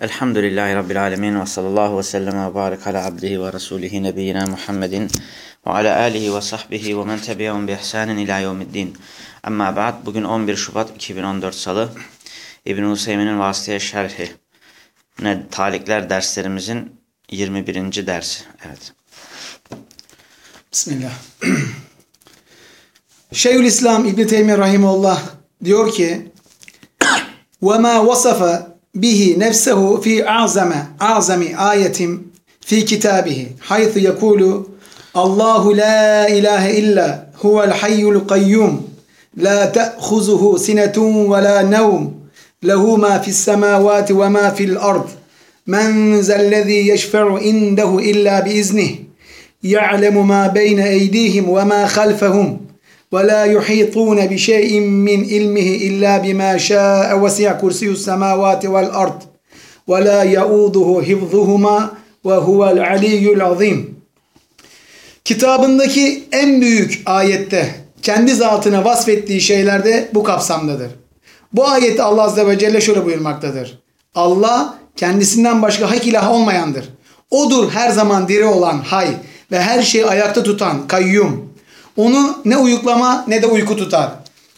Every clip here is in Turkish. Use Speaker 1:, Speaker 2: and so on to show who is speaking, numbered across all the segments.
Speaker 1: Elhamdülillahi Rabbil Alemin ve sallallahu ve sellem ve barik ala abdihi ve rasulihi nebiyyina Muhammedin ve ala alihi ve sahbihi ve men tebi'un bi ihsanin ila yevmiddin. Amma ba'd bugün 11 Şubat 2014 Salı İbn Hüseyin'in vasıtaya şerhi ne talikler derslerimizin 21. dersi. Evet.
Speaker 2: Bismillah. Şeyhülislam İbn Teymiyye rahimehullah diyor ki: "Ve ma vasafa به نفسه في أعظم أعظم آية في كتابه حيث يقول الله لا إله إلا هو الحي القيوم لا تأخذه سنة ولا نوم له ما في السماوات وما في الأرض من ذا الذي يشفع عنده إلا بإذنه يعلم ما بين أيديهم وما خلفهم ولا يحيطون بشيء من علمه إلا بما شاء وسع كرسي السماوات والأرض ولا يؤوده حفظهما وهو العلي العظيم Kitabındaki en büyük ayette kendi zatına vasfettiği şeyler de bu kapsamdadır. Bu ayette Allah Azze ve Celle şöyle buyurmaktadır. Allah kendisinden başka hak ilah olmayandır. Odur her zaman diri olan hay ve her şeyi ayakta tutan kayyum. onu ne uyuklama ne de uyku tutar.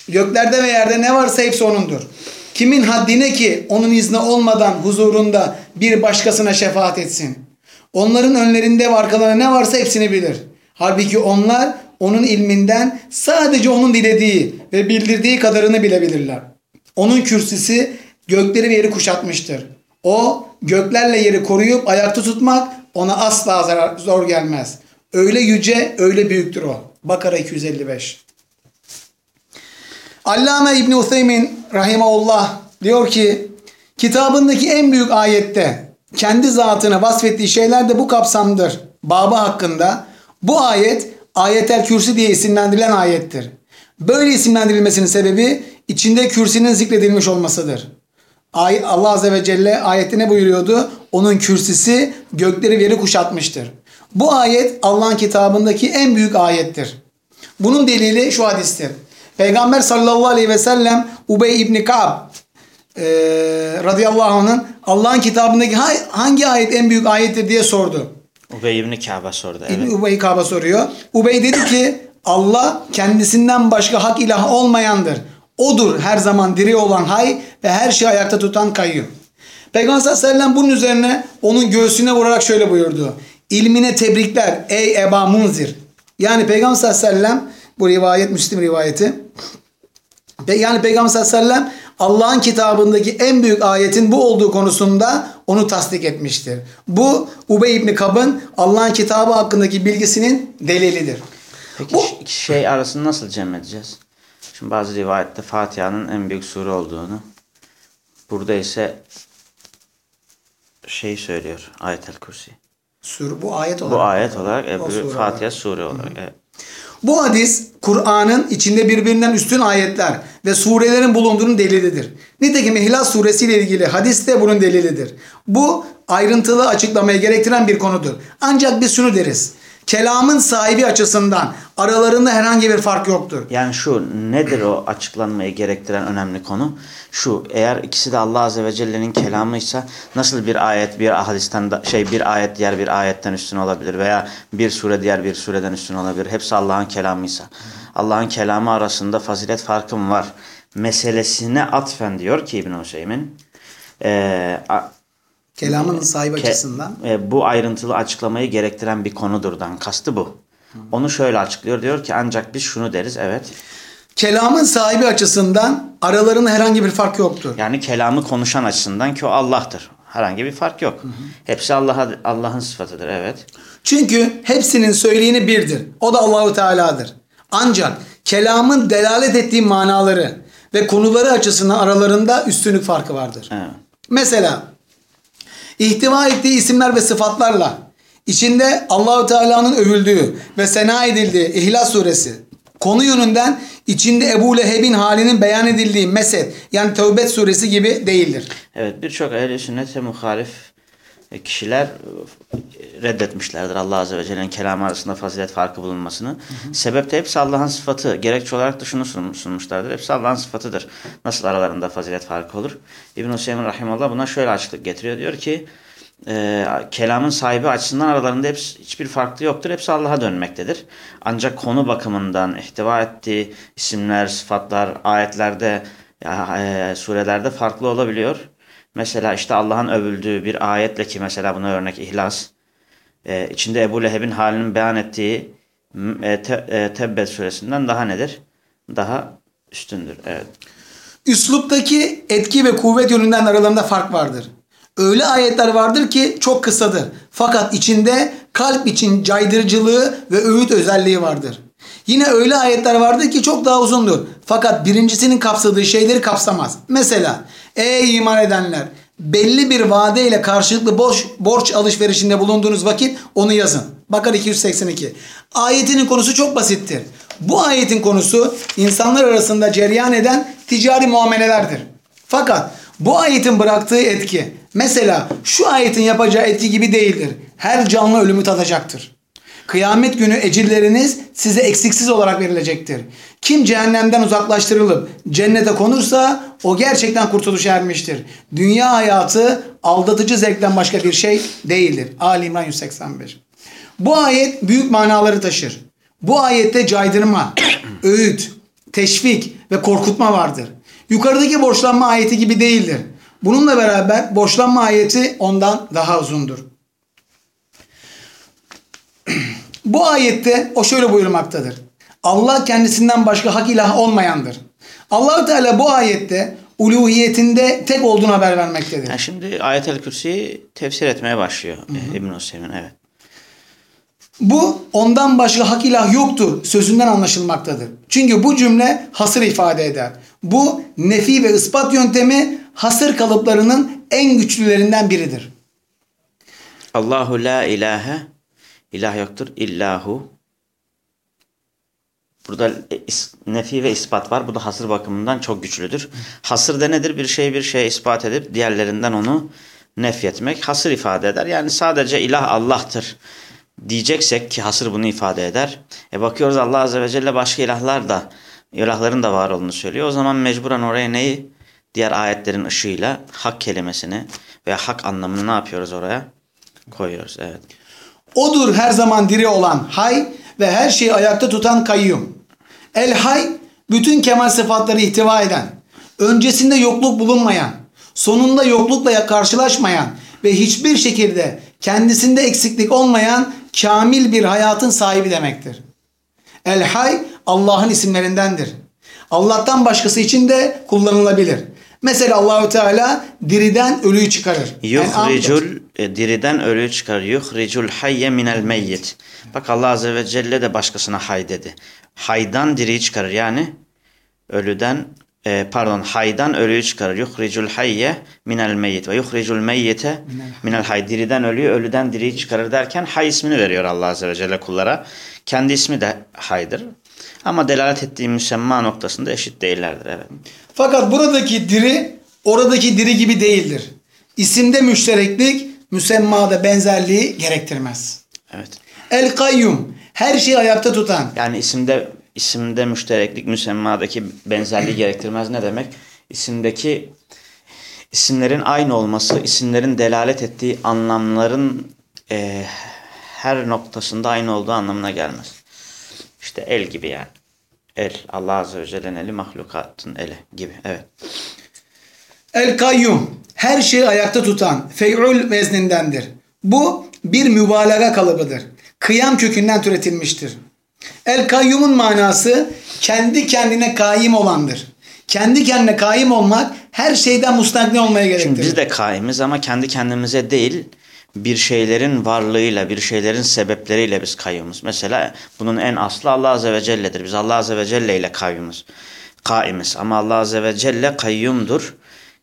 Speaker 2: Göklerde ve yerde ne varsa hepsi O'nundur. Kimin haddine ki onun izni olmadan huzurunda bir başkasına şefaat etsin. Onların önlerinde ve arkalarında ne varsa hepsini bilir. Halbuki onlar onun ilminden sadece onun dilediği ve bildirdiği kadarını bilebilirler. Onun kürsüsü gökleri ve yeri kuşatmıştır. O göklerle yeri koruyup ayakta tutmak ona asla zor gelmez. Öyle yüce, öyle büyüktür o. Bakara 255. Allame İbni Uthaymin Rahimahullah diyor ki kitabındaki en büyük ayette kendi zatına vasfettiği şeyler de bu kapsamdır. Babı hakkında bu ayet ayetel kürsü diye isimlendirilen ayettir. Böyle isimlendirilmesinin sebebi içinde kürsünün zikredilmiş olmasıdır. Allah Azze ve Celle ayette ne buyuruyordu? Onun kürsüsü gökleri veri kuşatmıştır. Bu ayet Allah'ın kitabındaki en büyük ayettir. Bunun delili şu hadistir. Peygamber sallallahu aleyhi ve sellem Ubey İbni Ka'b e, radıyallahu anh'ın Allah'ın kitabındaki hangi ayet en büyük ayettir diye sordu.
Speaker 1: Ubey İbni Ka'b'a sordu. Evet.
Speaker 2: Ubey Ka'b'a soruyor. Ubey dedi ki Allah kendisinden başka hak ilah olmayandır. Odur her zaman diri olan hay ve her şeyi ayakta tutan kayyum. Peygamber sallallahu aleyhi ve sellem bunun üzerine onun göğsüne vurarak şöyle buyurdu. İlmine tebrikler ey Eba Munzir. Yani Peygamber sallallahu aleyhi ve sellem bu rivayet Müslim rivayeti. Yani Peygamber sallallahu aleyhi ve sellem Allah'ın kitabındaki en büyük ayetin bu olduğu konusunda onu tasdik etmiştir. Bu Ubey İbni Kab'ın Allah'ın kitabı hakkındaki bilgisinin delilidir.
Speaker 1: Peki
Speaker 2: Bu-
Speaker 1: iki şey arasını nasıl cem edeceğiz? Şimdi bazı rivayette Fatiha'nın en büyük sure olduğunu, burada ise şey söylüyor Ayetel Kürsi.
Speaker 2: Sur, bu ayet olarak.
Speaker 1: Bu ayet olarak, e,
Speaker 2: O
Speaker 1: bu
Speaker 2: sure
Speaker 1: Fatiha
Speaker 2: olarak.
Speaker 1: sure olarak. Evet.
Speaker 2: Bu hadis Kur'an'ın içinde birbirinden üstün ayetler ve surelerin bulunduğunun delilidir. Nitekim İhlas suresi ile ilgili hadis de bunun delilidir. Bu ayrıntılı açıklamayı gerektiren bir konudur. Ancak biz şunu deriz. Kelamın sahibi açısından aralarında herhangi bir fark yoktur.
Speaker 1: Yani şu nedir o açıklanmayı gerektiren önemli konu? Şu eğer ikisi de Allah Azze ve Celle'nin kelamıysa nasıl bir ayet bir hadisten şey bir ayet diğer bir ayetten üstün olabilir veya bir sure diğer bir sureden üstün olabilir. Hepsi Allah'ın kelamıysa. Allah'ın kelamı arasında fazilet farkı mı var? Meselesine atfen diyor ki İbn Hüseyin. A-
Speaker 2: Kelamın sahibi
Speaker 1: Ke-
Speaker 2: açısından.
Speaker 1: e, bu ayrıntılı açıklamayı gerektiren bir konudurdan kastı bu. Onu şöyle açıklıyor. Diyor ki ancak biz şunu deriz. Evet.
Speaker 2: Kelamın sahibi açısından aralarında herhangi bir fark yoktur.
Speaker 1: Yani kelamı konuşan açısından ki o Allah'tır. Herhangi bir fark yok. Hepsi Allah'a Allah'ın sıfatıdır. Evet.
Speaker 2: Çünkü hepsinin söyleyeni birdir. O da Allahu Teala'dır. Ancak kelamın delalet ettiği manaları ve konuları açısından aralarında üstünlük farkı vardır.
Speaker 1: evet.
Speaker 2: Mesela ihtiva ettiği isimler ve sıfatlarla içinde Allahu Teala'nın övüldüğü ve sena edildiği İhlas suresi konu yönünden içinde Ebu Leheb'in halinin beyan edildiği Mesed yani Tevbet suresi gibi değildir.
Speaker 1: Evet birçok ehl-i sünnete muhalif kişiler reddetmişlerdir Allah Azze ve Celle'nin kelamı arasında fazilet farkı bulunmasını. Sebep de hepsi Allah'ın sıfatı. Gerekçe olarak da şunu sun- sunmuşlardır. Hepsi Allah'ın sıfatıdır. Nasıl aralarında fazilet farkı olur? İbn-i Hüseyin Rahimullah buna şöyle açıklık getiriyor. Diyor ki e, kelamın sahibi açısından aralarında hepsi, hiçbir farklı yoktur. Hepsi Allah'a dönmektedir. Ancak konu bakımından ihtiva ettiği isimler, sıfatlar, ayetlerde, ya, e, surelerde farklı olabiliyor. Mesela işte Allah'ın övüldüğü bir ayetle ki mesela buna örnek İhlas. E, içinde Ebu Leheb'in halinin beyan ettiği e, te, e, Tebbet suresinden daha nedir? Daha üstündür. Evet.
Speaker 2: Üsluptaki etki ve kuvvet yönünden aralarında fark vardır. Öyle ayetler vardır ki çok kısadır. Fakat içinde kalp için caydırıcılığı ve öğüt özelliği vardır. Yine öyle ayetler vardır ki çok daha uzundur. Fakat birincisinin kapsadığı şeyleri kapsamaz. Mesela ey iman edenler belli bir vade ile karşılıklı borç, borç alışverişinde bulunduğunuz vakit onu yazın. Bakara 282. Ayetinin konusu çok basittir. Bu ayetin konusu insanlar arasında cereyan eden ticari muamelelerdir. Fakat bu ayetin bıraktığı etki mesela şu ayetin yapacağı etki gibi değildir. Her canlı ölümü tadacaktır. Kıyamet günü ecirleriniz size eksiksiz olarak verilecektir. Kim cehennemden uzaklaştırılıp cennete konursa o gerçekten kurtuluşa ermiştir. Dünya hayatı aldatıcı zevkten başka bir şey değildir. Ali İmran 185. Bu ayet büyük manaları taşır. Bu ayette caydırma, öğüt, teşvik ve korkutma vardır. Yukarıdaki borçlanma ayeti gibi değildir. Bununla beraber borçlanma ayeti ondan daha uzundur. Bu ayette o şöyle buyurmaktadır. Allah kendisinden başka hak ilah olmayandır. Allahü Teala bu ayette uluhiyetinde tek olduğunu haber vermektedir.
Speaker 1: Yani şimdi Ayet-el Kürsi'yi tefsir etmeye başlıyor İbn-i Hüseyin. Evet.
Speaker 2: Bu ondan başka hak ilah yoktur sözünden anlaşılmaktadır. Çünkü bu cümle hasır ifade eder. Bu nefi ve ispat yöntemi hasır kalıplarının en güçlülerinden biridir.
Speaker 1: Allahu la ilahe ilah yoktur illahu. Burada is- nefi ve ispat var. Bu da hasır bakımından çok güçlüdür. Hasır da nedir? Bir şey bir şeye ispat edip diğerlerinden onu nefyetmek. Hasır ifade eder. Yani sadece ilah Allah'tır diyeceksek ki hasır bunu ifade eder. E bakıyoruz Allah Azze ve Celle başka ilahlar da ilahların da var olduğunu söylüyor. O zaman mecburen oraya neyi? Diğer ayetlerin ışığıyla hak kelimesini veya hak anlamını ne yapıyoruz oraya? Koyuyoruz. Evet.
Speaker 2: Odur her zaman diri olan hay ve her şeyi ayakta tutan kayyum. El hay bütün kemal sıfatları ihtiva eden, öncesinde yokluk bulunmayan, sonunda yoklukla karşılaşmayan ve hiçbir şekilde kendisinde eksiklik olmayan kamil bir hayatın sahibi demektir. El hay Allah'ın isimlerindendir. Allah'tan başkası için de kullanılabilir. Mesela Allahü Teala diriden ölüyü çıkarır.
Speaker 1: Yuhricul e, diriden ölüyü çıkarır. Yuhricul hayye minel meyyit. Bak Allah Azze ve Celle de başkasına hay dedi. Haydan diriyi çıkarır. Yani ölüden e, pardon haydan ölüyü çıkarır. Yuhricul hayye minel meyyit ve yuhricul meyyite minel hay. Diriden ölüyü, ölüden diriyi çıkarır derken hay ismini veriyor Allah Azze ve Celle kullara. Kendi ismi de haydır. Ama delalet ettiği müsemma noktasında eşit değillerdir. Evet.
Speaker 2: Fakat buradaki diri oradaki diri gibi değildir. İsimde müştereklik, müsemmada benzerliği gerektirmez.
Speaker 1: Evet.
Speaker 2: El kayyum her şeyi ayakta tutan.
Speaker 1: Yani isimde isimde müştereklik müsemmadaki benzerliği gerektirmez ne demek? İsimdeki isimlerin aynı olması, isimlerin delalet ettiği anlamların e, her noktasında aynı olduğu anlamına gelmez. İşte el gibi yani. El. Allah Azze ve Celle'nin eli mahlukatın eli gibi. Evet.
Speaker 2: El kayyum her şeyi ayakta tutan fey'ul veznindendir. Bu bir mübalağa kalıbıdır. Kıyam kökünden türetilmiştir. El kayyumun manası kendi kendine kaim olandır. Kendi kendine kaim olmak her şeyden mustakni olmaya gerektirir.
Speaker 1: Şimdi biz de kaimiz ama kendi kendimize değil bir şeylerin varlığıyla, bir şeylerin sebepleriyle biz kayyumuz. Mesela bunun en aslı Allah Azze ve Celle'dir. Biz Allah Azze ve Celle ile kayyumuz. Kaimiz. Ama Allah Azze ve Celle kayyumdur.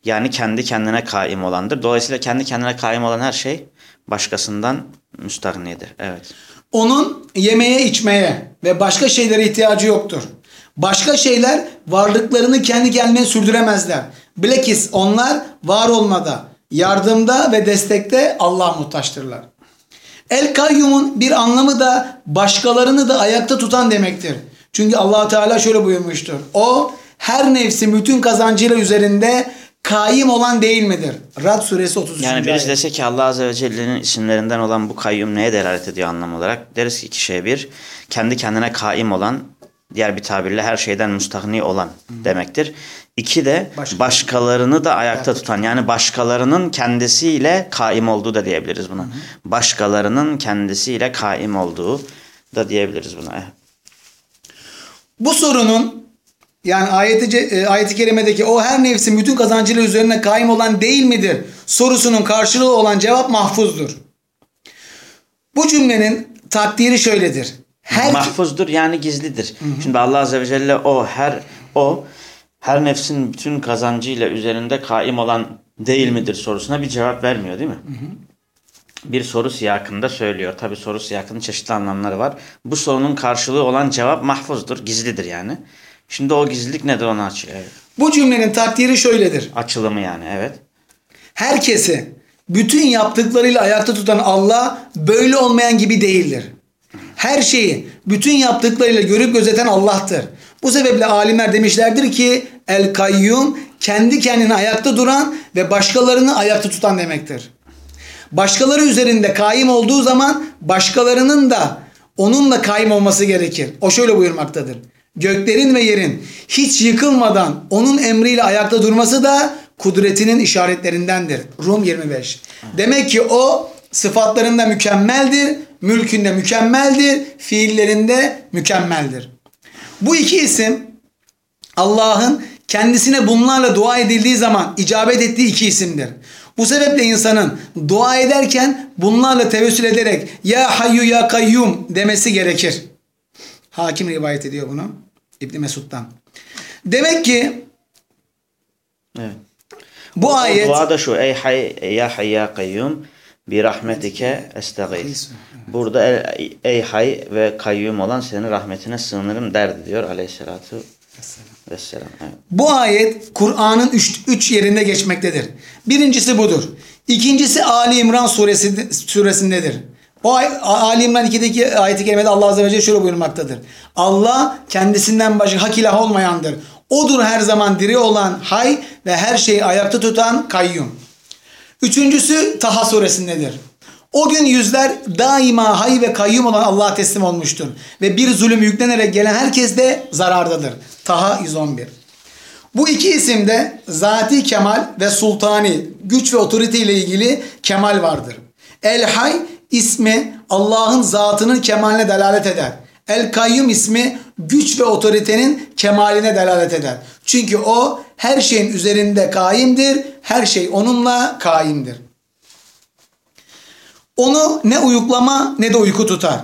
Speaker 1: Yani kendi kendine kaim olandır. Dolayısıyla kendi kendine kaim olan her şey başkasından müstahnidir. Evet.
Speaker 2: Onun yemeye içmeye ve başka şeylere ihtiyacı yoktur. Başka şeyler varlıklarını kendi kendine sürdüremezler. Bilakis onlar var olmada, yardımda ve destekte Allah muhtaçtırlar. El kayyumun bir anlamı da başkalarını da ayakta tutan demektir. Çünkü allah Teala şöyle buyurmuştur. O her nefsin bütün kazancıyla üzerinde kaim olan değil midir? Rad suresi 33.
Speaker 1: Yani birisi
Speaker 2: ayet.
Speaker 1: dese ki Allah Azze ve Celle'nin isimlerinden olan bu kayyum neye delalet ediyor anlam olarak? Deriz ki iki şey bir, kendi kendine kaim olan, diğer bir tabirle her şeyden müstahni olan demektir. İki de
Speaker 2: Başka-
Speaker 1: başkalarını da ayakta tutan yani başkalarının kendisiyle kaim olduğu da diyebiliriz buna. Başkalarının kendisiyle kaim olduğu da diyebiliriz buna. Evet.
Speaker 2: Bu sorunun yani ayeti, e, ayeti kerimedeki o her nefsin bütün kazancıyla üzerine kaim olan değil midir sorusunun karşılığı olan cevap mahfuzdur. Bu cümlenin takdiri şöyledir. Her
Speaker 1: Mahfuzdur yani gizlidir. Şimdi Allah Azze ve Celle o her o her nefsin bütün kazancıyla üzerinde kaim olan değil midir sorusuna bir cevap vermiyor değil mi? Bir soru siyakında söylüyor. Tabi soru siyakının çeşitli anlamları var. Bu sorunun karşılığı olan cevap mahfuzdur, gizlidir yani. Şimdi o gizlilik nedir onu açıyor. Evet.
Speaker 2: bu cümlenin takdiri şöyledir.
Speaker 1: Açılımı yani evet.
Speaker 2: Herkesi bütün yaptıklarıyla ayakta tutan Allah böyle olmayan gibi değildir. Her şeyi bütün yaptıklarıyla görüp gözeten Allah'tır. Bu sebeple alimler demişlerdir ki El Kayyum kendi kendine ayakta duran ve başkalarını ayakta tutan demektir. Başkaları üzerinde kaim olduğu zaman başkalarının da onunla kaim olması gerekir. O şöyle buyurmaktadır. Göklerin ve yerin hiç yıkılmadan onun emriyle ayakta durması da kudretinin işaretlerindendir. Rum 25. Demek ki o sıfatlarında mükemmeldir, mülkünde mükemmeldir, fiillerinde mükemmeldir. Bu iki isim Allah'ın kendisine bunlarla dua edildiği zaman icabet ettiği iki isimdir. Bu sebeple insanın dua ederken bunlarla tevessül ederek ya hayyu ya kayyum demesi gerekir. Hakim rivayet ediyor bunu İbn Mesud'dan. Demek ki
Speaker 1: Evet.
Speaker 2: bu
Speaker 1: O
Speaker 2: ayet
Speaker 1: dua da şu ey hay ya hay ya kayyum bi rahmetike estağis. Burada ey, ey hay ve kayyum olan senin rahmetine sığınırım derdi diyor aleyhissalatu vesselam. Evet.
Speaker 2: Bu ayet Kur'an'ın üç, üç yerinde geçmektedir. Birincisi budur. İkincisi Ali İmran suresi, suresindedir. O ay- Ali İmran 2'deki ayeti kerimede Allah Azze ve Celle şöyle buyurmaktadır. Allah kendisinden başka hak ilah olmayandır. Odur her zaman diri olan hay ve her şeyi ayakta tutan kayyum. Üçüncüsü Taha suresindedir. O gün yüzler daima hay ve kayyum olan Allah'a teslim olmuştur. Ve bir zulüm yüklenerek gelen herkes de zarardadır. Taha 111. Bu iki isimde zati kemal ve sultani güç ve otorite ile ilgili kemal vardır. El Hay ismi Allah'ın zatının kemaline delalet eder. El Kayyum ismi güç ve otoritenin kemaline delalet eder. Çünkü o her şeyin üzerinde kaimdir, her şey onunla kaimdir. Onu ne uyuklama ne de uyku tutar.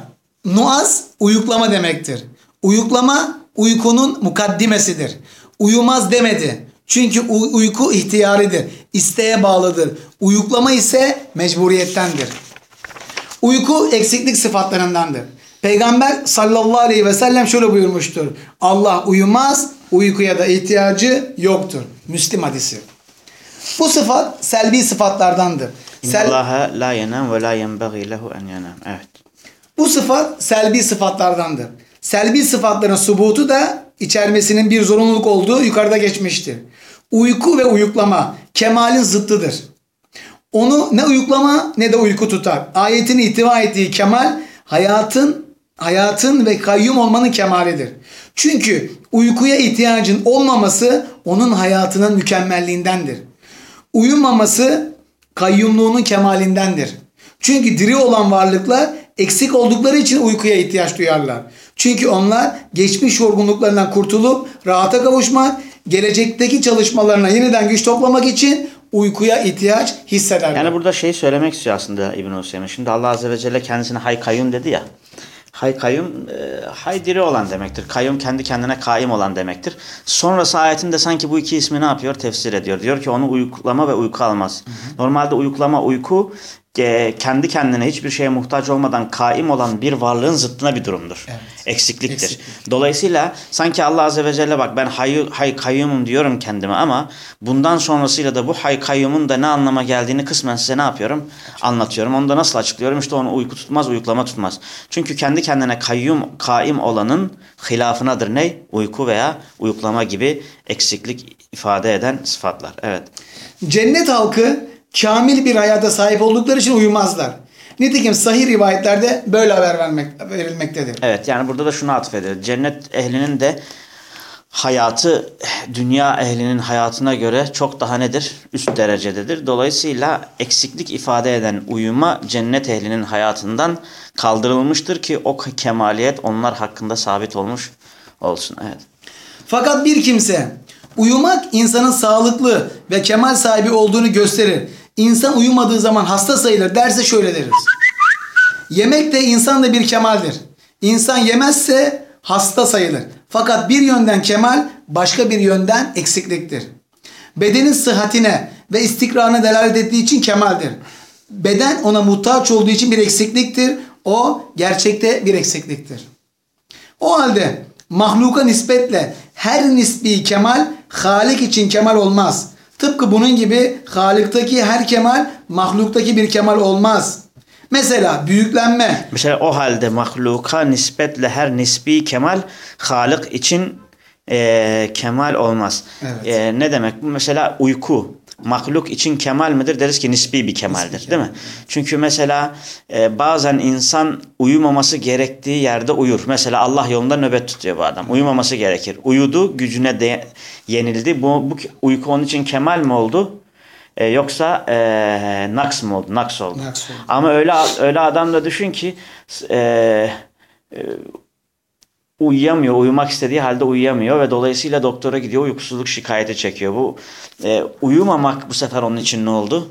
Speaker 2: Nuaz uyuklama demektir. Uyuklama uykunun mukaddimesidir. Uyumaz demedi. Çünkü uy- uyku ihtiyaridir. isteğe bağlıdır. Uyuklama ise mecburiyettendir. Uyku eksiklik sıfatlarındandır. Peygamber sallallahu aleyhi ve sellem şöyle buyurmuştur. Allah uyumaz, uykuya da ihtiyacı yoktur. Müslim hadisi. Bu sıfat selbi sıfatlardandır.
Speaker 1: İnnallaha la yenam ve la yenbaghi lehu en yenam. Evet.
Speaker 2: Bu sıfat selbi sıfatlardandır. Selbi sıfatların subutu da içermesinin bir zorunluluk olduğu yukarıda geçmiştir. Uyku ve uyuklama kemalin zıttıdır. Onu ne uyuklama ne de uyku tutar. Ayetin ihtiva ettiği kemal hayatın hayatın ve kayyum olmanın kemalidir. Çünkü uykuya ihtiyacın olmaması onun hayatının mükemmelliğindendir. Uyumaması kayyumluğunun kemalindendir. Çünkü diri olan varlıklar eksik oldukları için uykuya ihtiyaç duyarlar. Çünkü onlar geçmiş yorgunluklarından kurtulup rahata kavuşmak, gelecekteki çalışmalarına yeniden güç toplamak için uykuya ihtiyaç hissederler.
Speaker 1: Yani burada şey söylemek istiyor aslında İbn Hüseyin. Şimdi Allah Azze ve Celle kendisine hay kayyum dedi ya. Hay kayyum e, hay diri olan demektir. Kayyum kendi kendine kaim olan demektir. Sonrası ayetinde sanki bu iki ismi ne yapıyor? Tefsir ediyor. Diyor ki onu uyuklama ve uyku almaz. Normalde uyuklama uyku kendi kendine hiçbir şeye muhtaç olmadan kaim olan bir varlığın zıttına bir durumdur.
Speaker 2: Evet.
Speaker 1: Eksikliktir.
Speaker 2: Eksiklik.
Speaker 1: Dolayısıyla sanki Allah Azze ve Celle bak ben hay, hay kayyumum diyorum kendime ama bundan sonrasıyla da bu hay kayyumun da ne anlama geldiğini kısmen size ne yapıyorum? Anlatıyorum. Onu da nasıl açıklıyorum? İşte onu uyku tutmaz, uyuklama tutmaz. Çünkü kendi kendine kayyum, kaim olanın hilafınadır ne? Uyku veya uyuklama gibi eksiklik ifade eden sıfatlar. Evet.
Speaker 2: Cennet halkı kamil bir hayata sahip oldukları için uyumazlar. Nitekim sahih rivayetlerde böyle haber vermek, verilmektedir.
Speaker 1: Evet yani burada da şunu atfedilir. Cennet ehlinin de hayatı dünya ehlinin hayatına göre çok daha nedir? Üst derecededir. Dolayısıyla eksiklik ifade eden uyuma cennet ehlinin hayatından kaldırılmıştır ki o kemaliyet onlar hakkında sabit olmuş olsun. Evet.
Speaker 2: Fakat bir kimse uyumak insanın sağlıklı ve kemal sahibi olduğunu gösterir. İnsan uyumadığı zaman hasta sayılır derse şöyle deriz. Yemek de insan da bir kemaldir. İnsan yemezse hasta sayılır. Fakat bir yönden kemal başka bir yönden eksikliktir. Bedenin sıhhatine ve istikrarına delalet ettiği için kemaldir. Beden ona muhtaç olduğu için bir eksikliktir. O gerçekte bir eksikliktir. O halde mahluka nispetle her nisbi kemal Halik için kemal olmaz. Tıpkı bunun gibi Halik'taki her kemal mahluktaki bir kemal olmaz. Mesela büyüklenme,
Speaker 1: Mesela o halde mahluka nispetle her nisbi kemal Halık için eee, kemal olmaz.
Speaker 2: Evet.
Speaker 1: Eee, ne demek bu? Mesela uyku mahluk için kemal midir? Deriz ki nisbi bir kemaldir değil mi? Çünkü mesela eee, bazen insan uyumaması gerektiği yerde uyur. Mesela Allah yolunda nöbet tutuyor bu adam. Uyumaması gerekir. Uyudu, gücüne de yenildi. Bu, bu uyku onun için kemal mi oldu? Eee, yoksa eee, naks mı oldu? Naks oldu.
Speaker 2: Naks oldu.
Speaker 1: Ama öyle öyle adam da düşün ki e, e, uyuyamıyor, uyumak istediği halde uyuyamıyor ve dolayısıyla doktora gidiyor uykusuzluk şikayeti çekiyor. Bu e, uyumamak bu sefer onun için ne oldu?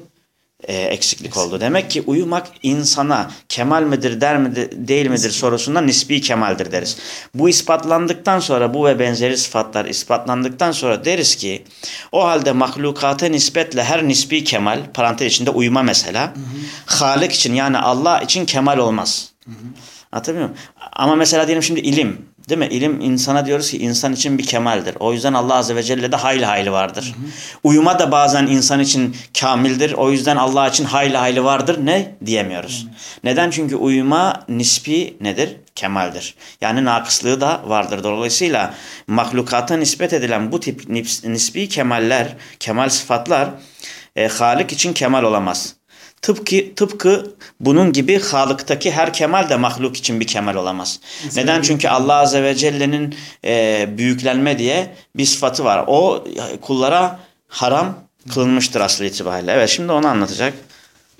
Speaker 1: E, eksiklik oldu. Demek ki uyumak insana kemal midir der midir değil midir sorusunda nisbi kemaldir deriz. Bu ispatlandıktan sonra bu ve benzeri sıfatlar ispatlandıktan sonra deriz ki o halde mahlukata nispetle her nisbi kemal parantez içinde uyuma mesela Halik için yani Allah için kemal olmaz. Anlatabiliyor muyum? Ama mesela diyelim şimdi ilim. Değil mi? İlim insana diyoruz ki insan için bir kemaldir. O yüzden Allah Azze ve Celle de hayli hayli vardır. Uyuma da bazen insan için kamildir. O yüzden Allah için hayli hayli vardır. Ne? Diyemiyoruz. Neden? Çünkü uyuma nispi nedir? Kemaldir. Yani nakıslığı da vardır. Dolayısıyla mahlukata nispet edilen bu tip nis- nispi kemaller, kemal sıfatlar e, Halik için kemal olamaz. Tıpkı, tıpkı bunun gibi Halık'taki her kemal de mahluk için bir kemal olamaz. Neden? Çünkü Allah Azze ve Celle'nin e, büyüklenme diye bir sıfatı var. O kullara haram kılınmıştır aslı itibariyle. Evet şimdi onu anlatacak.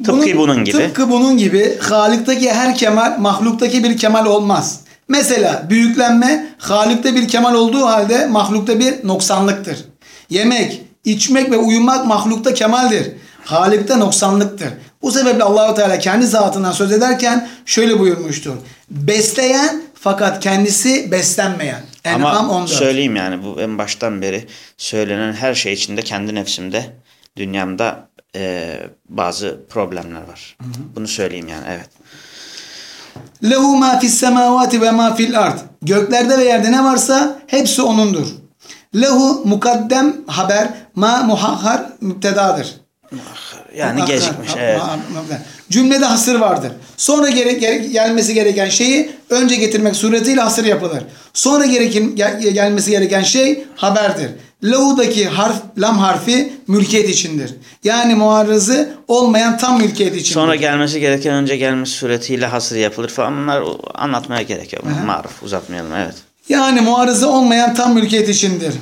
Speaker 1: Tıpkı bunun, gibi.
Speaker 2: Tıpkı bunun gibi Halik'teki her kemal mahluktaki bir kemal olmaz. Mesela büyüklenme Halik'te bir kemal olduğu halde mahlukta bir noksanlıktır. Yemek, içmek ve uyumak mahlukta kemaldir. Halik'te noksanlıktır. Bu sebeple Allahu Teala kendi zatından söz ederken şöyle buyurmuştur. Besleyen fakat kendisi beslenmeyen. En'am
Speaker 1: Ama
Speaker 2: 14.
Speaker 1: söyleyeyim yani bu en baştan beri söylenen her şey içinde kendi nefsimde, dünyamda e, bazı problemler var. Bunu söyleyeyim yani evet.
Speaker 2: Lehu ma fis semavati ve ma fil ard. Göklerde ve yerde ne varsa hepsi onundur. Lehu mukaddem haber ma muhahhar müptedadır.
Speaker 1: Yani gecikmiş. Evet.
Speaker 2: Cümlede hasır vardır. Sonra gere, gere- gelmesi gereken şeyi önce getirmek suretiyle hasır yapılır. Sonra gerekin, gel- gelmesi gereken şey haberdir. Lehu'daki harf, lam harfi mülkiyet içindir. Yani muarızı olmayan tam mülkiyet içindir.
Speaker 1: Sonra gelmesi gereken önce gelmesi suretiyle hasır yapılır falan. Bunlar anlatmaya gerek yok. Maruf uzatmayalım evet.
Speaker 2: Yani muarızı olmayan tam mülkiyet içindir.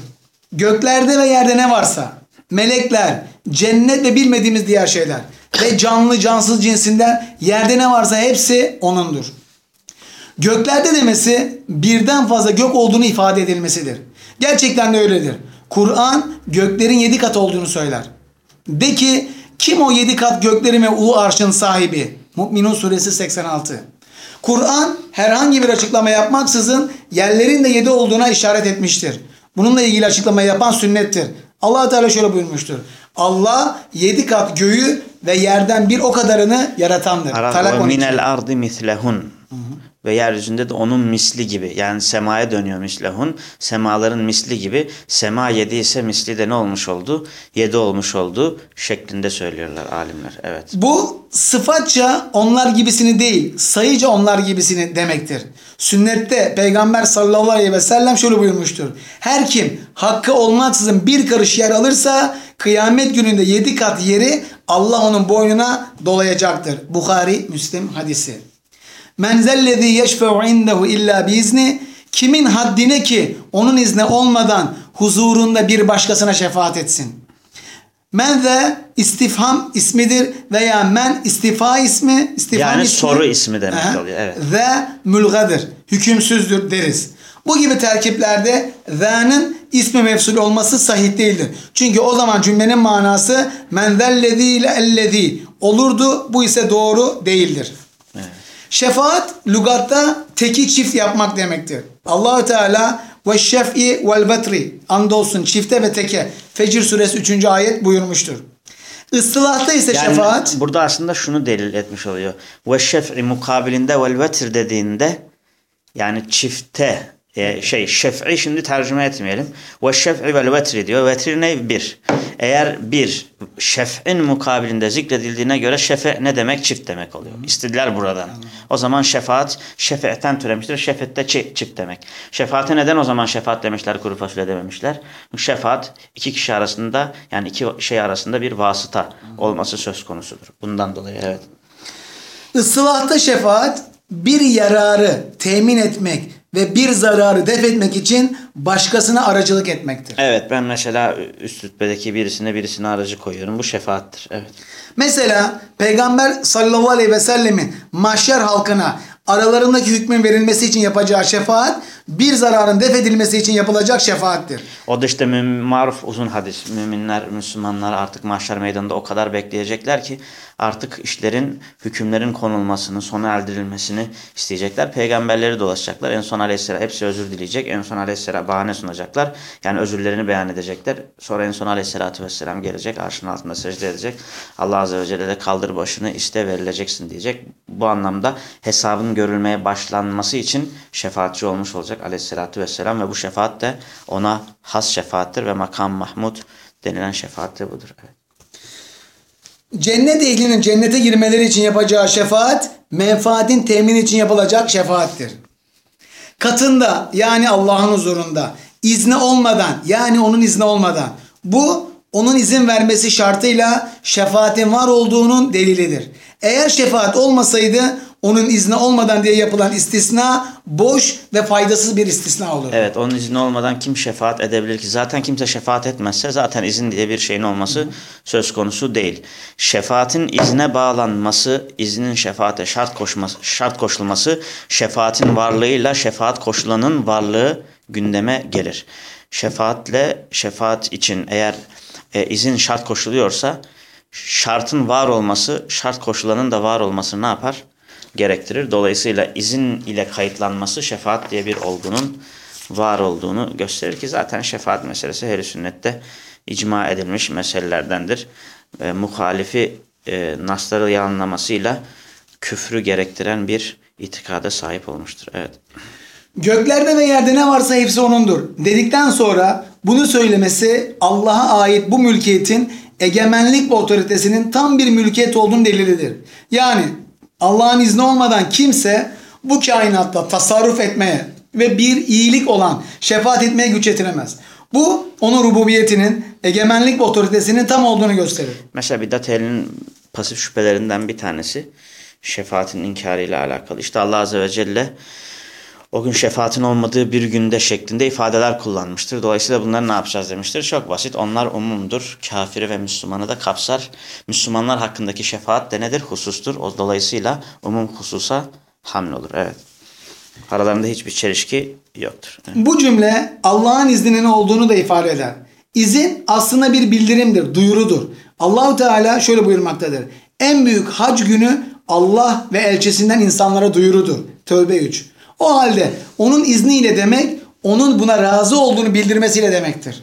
Speaker 2: Göklerde ve yerde ne varsa, melekler, cennet ve bilmediğimiz diğer şeyler ve canlı cansız cinsinden yerde ne varsa hepsi O'nundur. Göklerde demesi birden fazla gök olduğunu ifade edilmesidir. Gerçekten de öyledir. Kur'an göklerin yedi kat olduğunu söyler. De ki kim o yedi kat göklerin ve ulu arşın sahibi? Mü'minun suresi 86. Kur'an herhangi bir açıklama yapmaksızın yerlerin de yedi olduğuna işaret etmiştir. Bununla ilgili açıklama yapan sünnettir. Allah Teala şöyle buyurmuştur. Allah yedi kat göğü ve yerden bir o kadarını yaratandır.
Speaker 1: Ara-
Speaker 2: Talak
Speaker 1: ve
Speaker 2: 12.
Speaker 1: minel ardı mislehun. Ve yeryüzünde de onun misli gibi. Yani semaya dönüyor mislehun. Semaların misli gibi. Sema yedi ise misli de ne olmuş oldu? Yedi olmuş oldu şeklinde söylüyorlar alimler. Evet.
Speaker 2: Bu sıfatça onlar gibisini değil, sayıca onlar gibisini demektir. Sünnette Peygamber sallallahu aleyhi ve sellem şöyle buyurmuştur. Her kim hakkı olmaksızın bir karış yer alırsa kıyamet gününde yedi kat yeri Allah onun boynuna dolayacaktır. Bukhari, Müslim hadisi. Men zellezî yeşfe'u indehu illa biizni kimin haddine ki onun izni olmadan huzurunda bir başkasına şefaat etsin. Men de istifham ismidir veya men istifa ismi, istifham
Speaker 1: Yani
Speaker 2: ismi.
Speaker 1: soru ismi demek
Speaker 2: Aha.
Speaker 1: oluyor, evet.
Speaker 2: Ve mülgadır, hükümsüzdür deriz. Bu gibi terkiplerde the'nin ismi mefsul olması sahih değildir. Çünkü o zaman cümlenin manası men zellezî ile ellezî olurdu. Bu ise doğru değildir. Şefaat lügatta teki çift yapmak demektir. Allahü Teala ve şef'i vel vetri andolsun çifte ve teke Fecir suresi 3. ayet buyurmuştur. Istilahta ise
Speaker 1: Yani
Speaker 2: şefaat
Speaker 1: burada aslında şunu delil etmiş oluyor. Ve şef'i mukabilinde vel vetir dediğinde yani çifte e, şey şef'i şimdi tercüme etmeyelim. Ve şef'i vel vetri diyor. Vetri ne? Bir. Eğer bir şef'in mukabilinde zikredildiğine göre şefe ne demek? Çift demek oluyor. İstediler buradan. O zaman şefaat şefetten türemiştir. Şefette çi- çift demek. Şefaate neden o zaman şefaat demişler kuru fasulye dememişler? Şefaat iki kişi arasında yani iki şey arasında bir vasıta olması söz konusudur. Bundan dolayı evet.
Speaker 2: ıslahta şefaat bir yararı temin etmek ve bir zararı def etmek için başkasına aracılık etmektir.
Speaker 1: Evet ben mesela üst rütbedeki birisine birisine aracı koyuyorum. Bu şefaattir. Evet.
Speaker 2: Mesela Peygamber sallallahu aleyhi ve sellemin mahşer halkına aralarındaki hükmün verilmesi için yapacağı şefaat bir zararın def edilmesi için yapılacak şefaattir.
Speaker 1: O da işte maruf uzun hadis. Müminler, Müslümanlar artık mahşer meydanında o kadar bekleyecekler ki artık işlerin, hükümlerin konulmasını, sona erdirilmesini isteyecekler. Peygamberleri dolaşacaklar. En son aleyhisselam hepsi özür dileyecek. En son aleyhisselam bahane sunacaklar. Yani özürlerini beyan edecekler. Sonra en son aleyhisselatü vesselam gelecek. Arşın altında secde edecek. Allah azze ve celle de kaldır başını iste verileceksin diyecek. Bu anlamda hesabın görülmeye başlanması için şefaatçi olmuş olacak aleyhissalatü vesselam ve bu şefaat de ona has şefaattir ve makam mahmud denilen şefaat de budur. Evet.
Speaker 2: Cennet ehlinin cennete girmeleri için yapacağı şefaat menfaatin temini için yapılacak şefaattir. Katında yani Allah'ın huzurunda izni olmadan yani onun izni olmadan bu onun izin vermesi şartıyla şefaatin var olduğunun delilidir. Eğer şefaat olmasaydı onun izni olmadan diye yapılan istisna boş ve faydasız bir istisna olur.
Speaker 1: Evet onun izni olmadan kim şefaat edebilir ki? Zaten kimse şefaat etmezse zaten izin diye bir şeyin olması söz konusu değil. Şefaatin izne bağlanması, iznin şefaate şart koşması, şart koşulması şefaatin varlığıyla şefaat koşulanın varlığı gündeme gelir. Şefaatle şefaat için eğer e, izin şart koşuluyorsa şartın var olması şart koşulanın da var olması ne yapar? Gerektirir. Dolayısıyla izin ile kayıtlanması şefaat diye bir olgunun var olduğunu gösterir ki zaten şefaat meselesi her sünnette icma edilmiş meselelerdendir. E, muhalifi e, nasları yalanlamasıyla küfrü gerektiren bir itikada sahip olmuştur. Evet.
Speaker 2: Göklerde ve yerde ne varsa hepsi O'nundur. Dedikten sonra bunu söylemesi Allah'a ait bu mülkiyetin egemenlik ve otoritesinin tam bir mülkiyet olduğunu delilidir. Yani Allah'ın izni olmadan kimse bu kainatta tasarruf etmeye ve bir iyilik olan şefaat etmeye güç yetiremez. Bu onun rububiyetinin, egemenlik otoritesinin tam olduğunu gösterir.
Speaker 1: Mesela bidat ehlinin pasif şüphelerinden bir tanesi şefaatin inkarı ile alakalı. İşte Allah Azze ve Celle o gün şefaatin olmadığı bir günde şeklinde ifadeler kullanmıştır. Dolayısıyla bunları ne yapacağız demiştir. Çok basit. Onlar umumdur. Kafiri ve Müslümanı da kapsar. Müslümanlar hakkındaki şefaat de nedir? Husustur. O dolayısıyla umum hususa hamle olur. Evet. Aralarında hiçbir çelişki yoktur. Evet.
Speaker 2: Bu cümle Allah'ın izninin olduğunu da ifade eder. İzin aslında bir bildirimdir, duyurudur. Allahu Teala şöyle buyurmaktadır. En büyük hac günü Allah ve elçisinden insanlara duyurudur. Tövbe 3. O halde onun izniyle demek onun buna razı olduğunu bildirmesiyle demektir.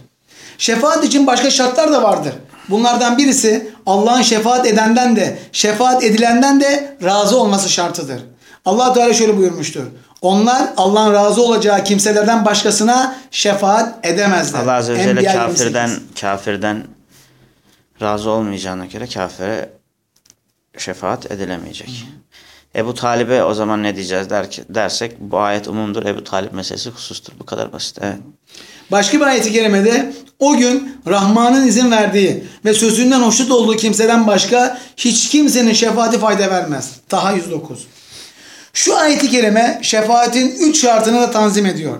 Speaker 2: Şefaat için başka şartlar da vardır. Bunlardan birisi Allah'ın şefaat edenden de şefaat edilenden de razı olması şartıdır. Allah Teala şöyle buyurmuştur. Onlar Allah'ın razı olacağı kimselerden başkasına şefaat edemezler.
Speaker 1: Allah Azze ve Celle kafirden
Speaker 2: 28.
Speaker 1: kafirden razı olmayacağına göre kafire şefaat edilemeyecek. Ebu Talib'e o zaman ne diyeceğiz der dersek bu ayet umumdur. Ebu Talip meselesi husustur. Bu kadar basit. Evet.
Speaker 2: Başka bir ayet-i kerimede o gün Rahman'ın izin verdiği ve sözünden hoşnut olduğu kimseden başka hiç kimsenin şefaati fayda vermez. Taha 109. Şu ayet-i kerime şefaatin üç şartını da tanzim ediyor.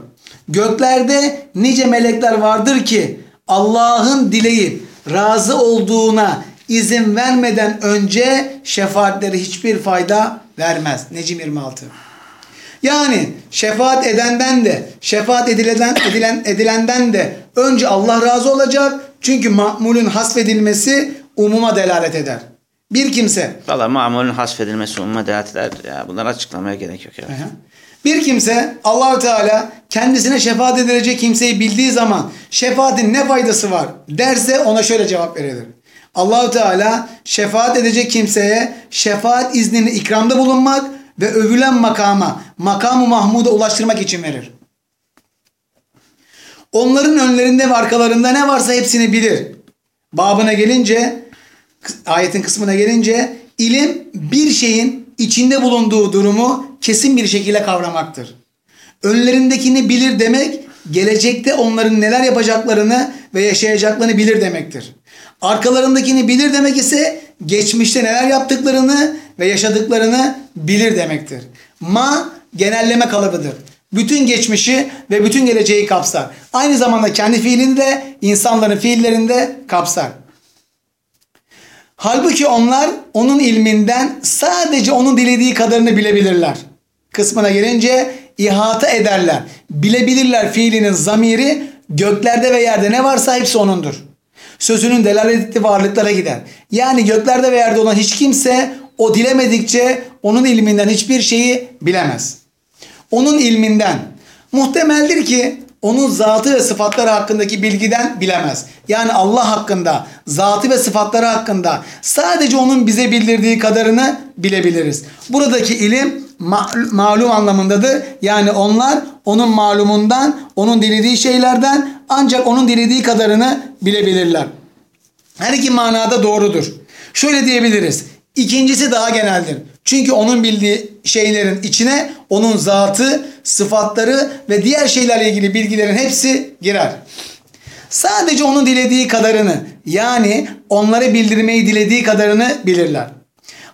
Speaker 2: Göklerde nice melekler vardır ki Allah'ın dileyip razı olduğuna izin vermeden önce şefaatleri hiçbir fayda vermez. Necim 26. Yani şefaat edenden de şefaat edilen, edilen, edilenden de önce Allah razı olacak. Çünkü ma'mulün hasfedilmesi umuma delalet eder. Bir kimse
Speaker 1: Valla mamulün hasfedilmesi umma delalet eder. Ya bunları açıklamaya gerek yok.
Speaker 2: Aha. Bir kimse Allahu Teala kendisine şefaat edilecek kimseyi bildiği zaman şefaatin ne faydası var derse ona şöyle cevap verilir. Allahu Teala şefaat edecek kimseye şefaat iznini ikramda bulunmak ve övülen makama, makamı Mahmud'a ulaştırmak için verir. Onların önlerinde ve arkalarında ne varsa hepsini bilir. Babına gelince, ayetin kısmına gelince ilim bir şeyin içinde bulunduğu durumu kesin bir şekilde kavramaktır. Önlerindekini bilir demek gelecekte onların neler yapacaklarını ve yaşayacaklarını bilir demektir. Arkalarındakini bilir demek ise geçmişte neler yaptıklarını ve yaşadıklarını bilir demektir. Ma genelleme kalıbıdır. Bütün geçmişi ve bütün geleceği kapsar. Aynı zamanda kendi fiilini de insanların fiillerini de kapsar. Halbuki onlar onun ilminden sadece onun dilediği kadarını bilebilirler. Kısmına gelince ihata ederler. Bilebilirler fiilinin zamiri göklerde ve yerde ne varsa hepsi onundur. Sözünün delalet ettiği varlıklara gider. Yani göklerde ve yerde olan hiç kimse o dilemedikçe onun ilminden hiçbir şeyi bilemez. Onun ilminden muhtemeldir ki onun zatı ve sıfatları hakkındaki bilgiden bilemez. Yani Allah hakkında, zatı ve sıfatları hakkında sadece onun bize bildirdiği kadarını bilebiliriz. Buradaki ilim ma- malum anlamındadır. Yani onlar onun malumundan, onun dilediği şeylerden ancak onun dilediği kadarını bilebilirler. Her iki manada doğrudur. Şöyle diyebiliriz. İkincisi daha geneldir. Çünkü onun bildiği şeylerin içine onun zatı, sıfatları ve diğer şeylerle ilgili bilgilerin hepsi girer. Sadece onun dilediği kadarını yani onlara bildirmeyi dilediği kadarını bilirler.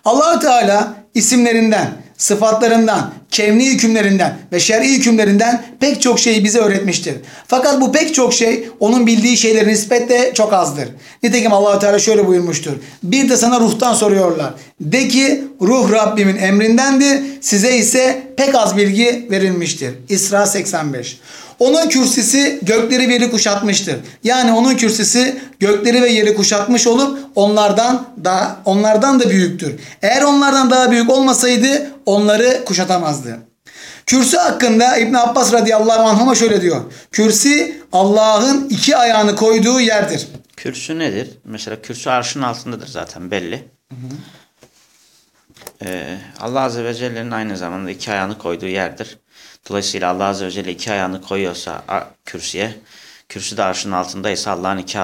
Speaker 2: Allahu Teala isimlerinden, sıfatlarından, kevni hükümlerinden ve şer'i hükümlerinden pek çok şeyi bize öğretmiştir. Fakat bu pek çok şey onun bildiği şeylerin nispetle çok azdır. Nitekim Allahu Teala şöyle buyurmuştur. Bir de sana ruhtan soruyorlar. De ki ruh Rabbimin emrindendir. Size ise pek az bilgi verilmiştir. İsra 85. Onun kürsüsü gökleri ve yeri kuşatmıştır. Yani onun kürsüsü gökleri ve yeri kuşatmış olup onlardan da onlardan da büyüktür. Eğer onlardan daha büyük olmasaydı onları kuşatamazdı. Kürsü hakkında İbn Abbas radıyallahu anhuma şöyle diyor. Kürsü Allah'ın iki ayağını koyduğu yerdir.
Speaker 1: Kürsü nedir? Mesela kürsü arşın altındadır zaten belli. Ee, Allah Azze ve Celle'nin aynı zamanda iki ayağını koyduğu yerdir. Dolayısıyla Allah Azze ve Celle iki ayağını koyuyorsa kürsüye, kürsü de arşın altındaysa Allah'ın iki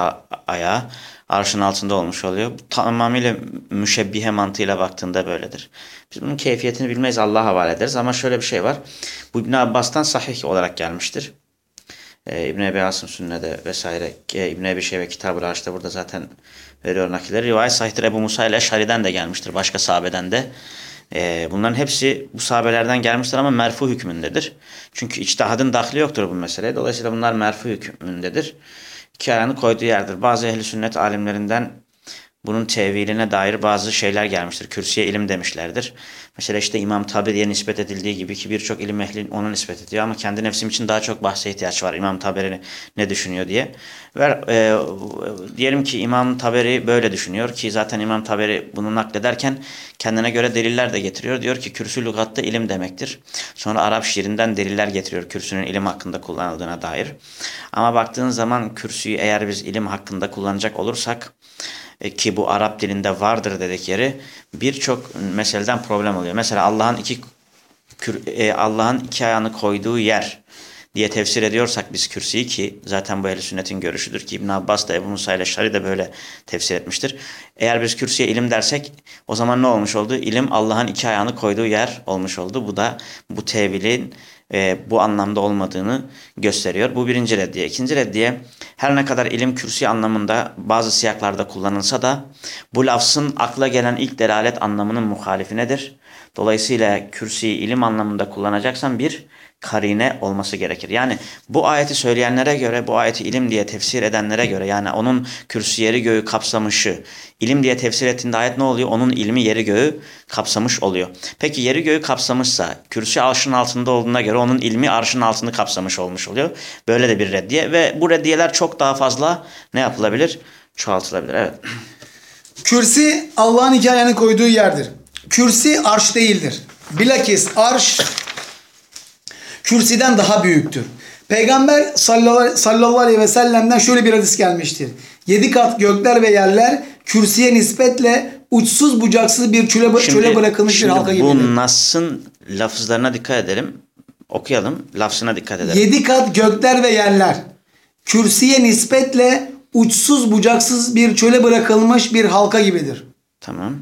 Speaker 1: ayağı arşın altında olmuş oluyor. Bu tamamıyla müşebbihe mantığıyla baktığında böyledir. Biz bunun keyfiyetini bilmeyiz Allah'a havale ederiz ama şöyle bir şey var. Bu İbn Abbas'tan sahih olarak gelmiştir. Ee, İbn Ebi Asım Sünne'de vesaire e, İbn Ebi Şeybe Kitab-ı Raş'ta burada zaten veriyor nakilleri. Rivayet sahihtir Ebu Musa ile Eşhari'den de gelmiştir. Başka sahabeden de. Ee, bunların hepsi bu sahabelerden gelmiştir ama merfu hükmündedir. Çünkü içtihadın dahli yoktur bu meseleye. Dolayısıyla bunlar merfu hükmündedir. İki ayağını koyduğu yerdir. Bazı ehli sünnet alimlerinden bunun teviline dair bazı şeyler gelmiştir. Kürsüye ilim demişlerdir. Mesela işte İmam Taberi'ye nispet edildiği gibi ki birçok ilim ehli ona nispet ediyor ama kendi nefsim için daha çok bahse ihtiyaç var. İmam Taberi ne düşünüyor diye. Ve e, diyelim ki İmam Taberi böyle düşünüyor ki zaten İmam Taberi bunu naklederken kendine göre deliller de getiriyor. Diyor ki kürsü lügatta ilim demektir. Sonra Arap şiirinden deliller getiriyor kürsünün ilim hakkında kullanıldığına dair. Ama baktığın zaman kürsüyü eğer biz ilim hakkında kullanacak olursak e, ki bu Arap dilinde vardır dedikleri birçok meseleden problem oluyor. Mesela Allah'ın iki e, Allah'ın iki ayağını koyduğu yer diye tefsir ediyorsak biz kürsüyü ki zaten bu ehl sünnetin görüşüdür ki İbn Abbas da Ebu Musa ile Şari de böyle tefsir etmiştir. Eğer biz kürsüye ilim dersek o zaman ne olmuş oldu? İlim Allah'ın iki ayağını koyduğu yer olmuş oldu. Bu da bu tevilin e, bu anlamda olmadığını gösteriyor. Bu birinci reddiye. İkinci reddiye her ne kadar ilim kürsü anlamında bazı siyaklarda kullanılsa da bu lafzın akla gelen ilk delalet anlamının muhalifinedir. Dolayısıyla kürsüyü ilim anlamında kullanacaksan bir karine olması gerekir. Yani bu ayeti söyleyenlere göre, bu ayeti ilim diye tefsir edenlere göre yani onun kürsü yeri göğü kapsamışı, ilim diye tefsir ettiğinde ayet ne oluyor? Onun ilmi yeri göğü kapsamış oluyor. Peki yeri göğü kapsamışsa, kürsü arşın altında olduğuna göre onun ilmi arşın altını kapsamış olmuş oluyor. Böyle de bir reddiye ve bu reddiyeler çok daha fazla ne yapılabilir? Çoğaltılabilir. Evet.
Speaker 2: Kürsi Allah'ın ayağını koyduğu yerdir. Kürsi arş değildir. Bilakis arş kürsiden daha büyüktür. Peygamber sallallahu aleyhi ve sellem'den şöyle bir hadis gelmiştir. Yedi kat gökler ve yerler kürsüye nispetle uçsuz bucaksız bir çöle, çöle bırakılmış bir
Speaker 1: şimdi
Speaker 2: halka gibidir.
Speaker 1: bu Nas'ın lafızlarına dikkat edelim. Okuyalım. Lafzına dikkat edelim.
Speaker 2: Yedi kat gökler ve yerler kürsüye nispetle uçsuz bucaksız bir çöle bırakılmış bir halka gibidir.
Speaker 1: Tamam.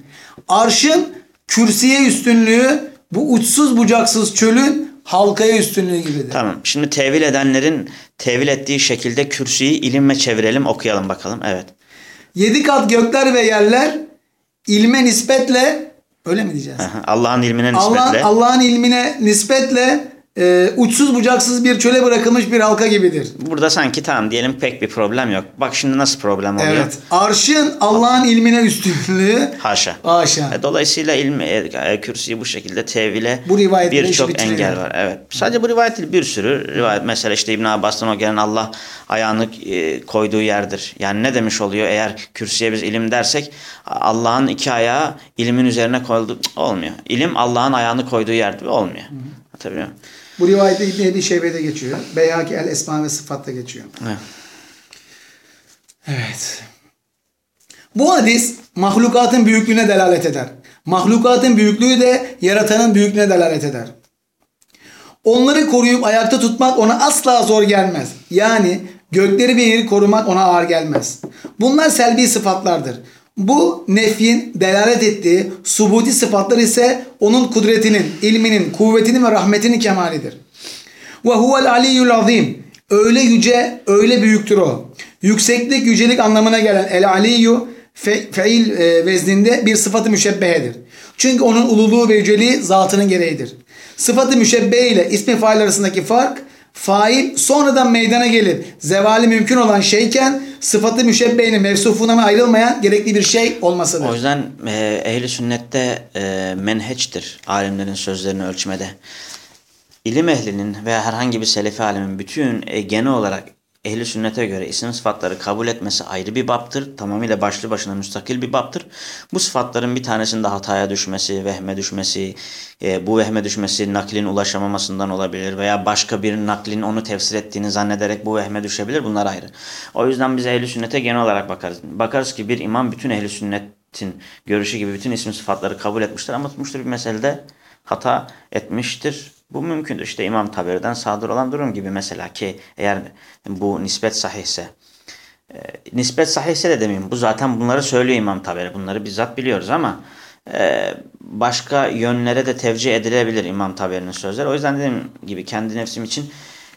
Speaker 2: Arşın kürsüye üstünlüğü bu uçsuz bucaksız çölün halkaya üstünlüğü gibidir.
Speaker 1: Tamam. Şimdi tevil edenlerin tevil ettiği şekilde kürsüyü ilimle çevirelim. Okuyalım bakalım. Evet.
Speaker 2: Yedi kat gökler ve yerler ilme nispetle öyle mi diyeceğiz?
Speaker 1: Allah'ın ilmine
Speaker 2: Allah
Speaker 1: nispetle.
Speaker 2: Allah'ın ilmine nispetle e, uçsuz bucaksız bir çöle bırakılmış bir halka gibidir.
Speaker 1: Burada sanki tamam diyelim pek bir problem yok. Bak şimdi nasıl problem oluyor?
Speaker 2: Evet. Arşın Allah'ın ilmine üstünlüğü
Speaker 1: Haşa.
Speaker 2: haşa.
Speaker 1: E, Dolayısıyla ilmi, e, kürsüyü bu şekilde tevile
Speaker 2: Bu
Speaker 1: birçok engel var. Evet. Sadece bu rivayet değil bir sürü rivayet. Mesela işte İbn Abbas'tan o gelen Allah ayağını e, koyduğu yerdir. Yani ne demiş oluyor eğer kürsüye biz ilim dersek Allah'ın iki ayağı ilmin üzerine koyuldu. Olmuyor. İlim Allah'ın ayağını koyduğu yerdir. Olmuyor. Musun?
Speaker 2: Bu rivayette İbn Ebi Şeybe'de geçiyor. Beyhaki El Esma ve Sıfat'ta geçiyor.
Speaker 1: Evet.
Speaker 2: Evet. Bu hadis mahlukatın büyüklüğüne delalet eder. Mahlukatın büyüklüğü de yaratanın büyüklüğüne delalet eder. Onları koruyup ayakta tutmak ona asla zor gelmez. Yani gökleri ve yeri korumak ona ağır gelmez. Bunlar selbi sıfatlardır. Bu nefyin delalet ettiği subuti sıfatlar ise onun kudretinin, ilminin, kuvvetinin ve rahmetinin kemalidir. Ve huvel aliyyul azim. Öyle yüce, öyle büyüktür o. Yükseklik, yücelik anlamına gelen el aliyyu fe, feil e, vezninde bir sıfatı müşebbehedir. Çünkü onun ululuğu ve yüceliği zatının gereğidir. Sıfatı müşebbehe ile ismi fail arasındaki fark fail sonradan meydana gelip zevali mümkün olan şeyken sıfatı müşebbehenin mevsufuna ayrılmayan gerekli bir şey olmasıdır.
Speaker 1: O yüzden e, ehli sünnette e, menheçtir alimlerin sözlerini ölçmede. İlim ehlinin veya herhangi bir selefi alimin bütün e, genel olarak ehli sünnete göre isim sıfatları kabul etmesi ayrı bir baptır. Tamamıyla başlı başına müstakil bir baptır. Bu sıfatların bir tanesinde hataya düşmesi, vehme düşmesi, e, bu vehme düşmesi naklin ulaşamamasından olabilir veya başka bir naklin onu tefsir ettiğini zannederek bu vehme düşebilir. Bunlar ayrı. O yüzden biz ehli sünnete genel olarak bakarız. Bakarız ki bir imam bütün ehli sünnetin görüşü gibi bütün isim sıfatları kabul etmiştir ama tutmuştur bir meselede hata etmiştir. Bu mümkündür. İşte İmam Taberi'den sadır olan durum gibi mesela ki eğer bu nispet sahihse e, nispet sahihse de demeyeyim. Bu zaten bunları söylüyor İmam Taberi. Bunları bizzat biliyoruz ama e, başka yönlere de tevcih edilebilir İmam Taberi'nin sözleri. O yüzden dediğim gibi kendi nefsim için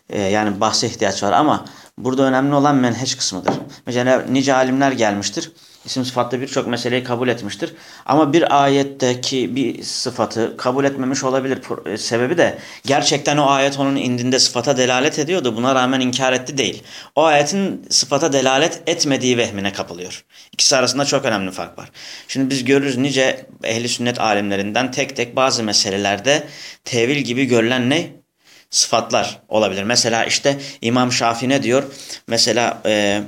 Speaker 1: e, yani bahse ihtiyaç var ama burada önemli olan menheç kısmıdır. Mesela nice alimler gelmiştir. İsim sıfatta birçok meseleyi kabul etmiştir. Ama bir ayetteki bir sıfatı kabul etmemiş olabilir. E, Sebebi de gerçekten o ayet onun indinde sıfata delalet ediyordu. Buna rağmen inkar etti değil. O ayetin sıfata delalet etmediği vehmine kapılıyor. İkisi arasında çok önemli fark var. Şimdi biz görürüz nice ehli sünnet alimlerinden tek tek bazı meselelerde tevil gibi görülen ne? sıfatlar olabilir. Mesela işte İmam Şafii ne diyor? Mesela e,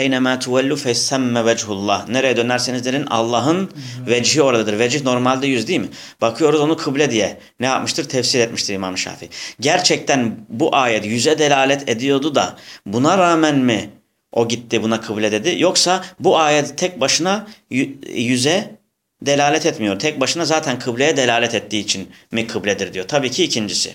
Speaker 1: Eynema tuvellu fessemme vechullah. Nereye dönerseniz derin Allah'ın vecihi oradadır. Vecih normalde yüz değil mi? Bakıyoruz onu kıble diye. Ne yapmıştır? Tefsir etmiştir İmam Şafii. Gerçekten bu ayet yüze delalet ediyordu da buna rağmen mi O gitti buna kıble dedi. Yoksa bu ayet tek başına yüze delalet etmiyor. Tek başına zaten kıbleye delalet ettiği için mi kıbledir diyor. Tabii ki ikincisi.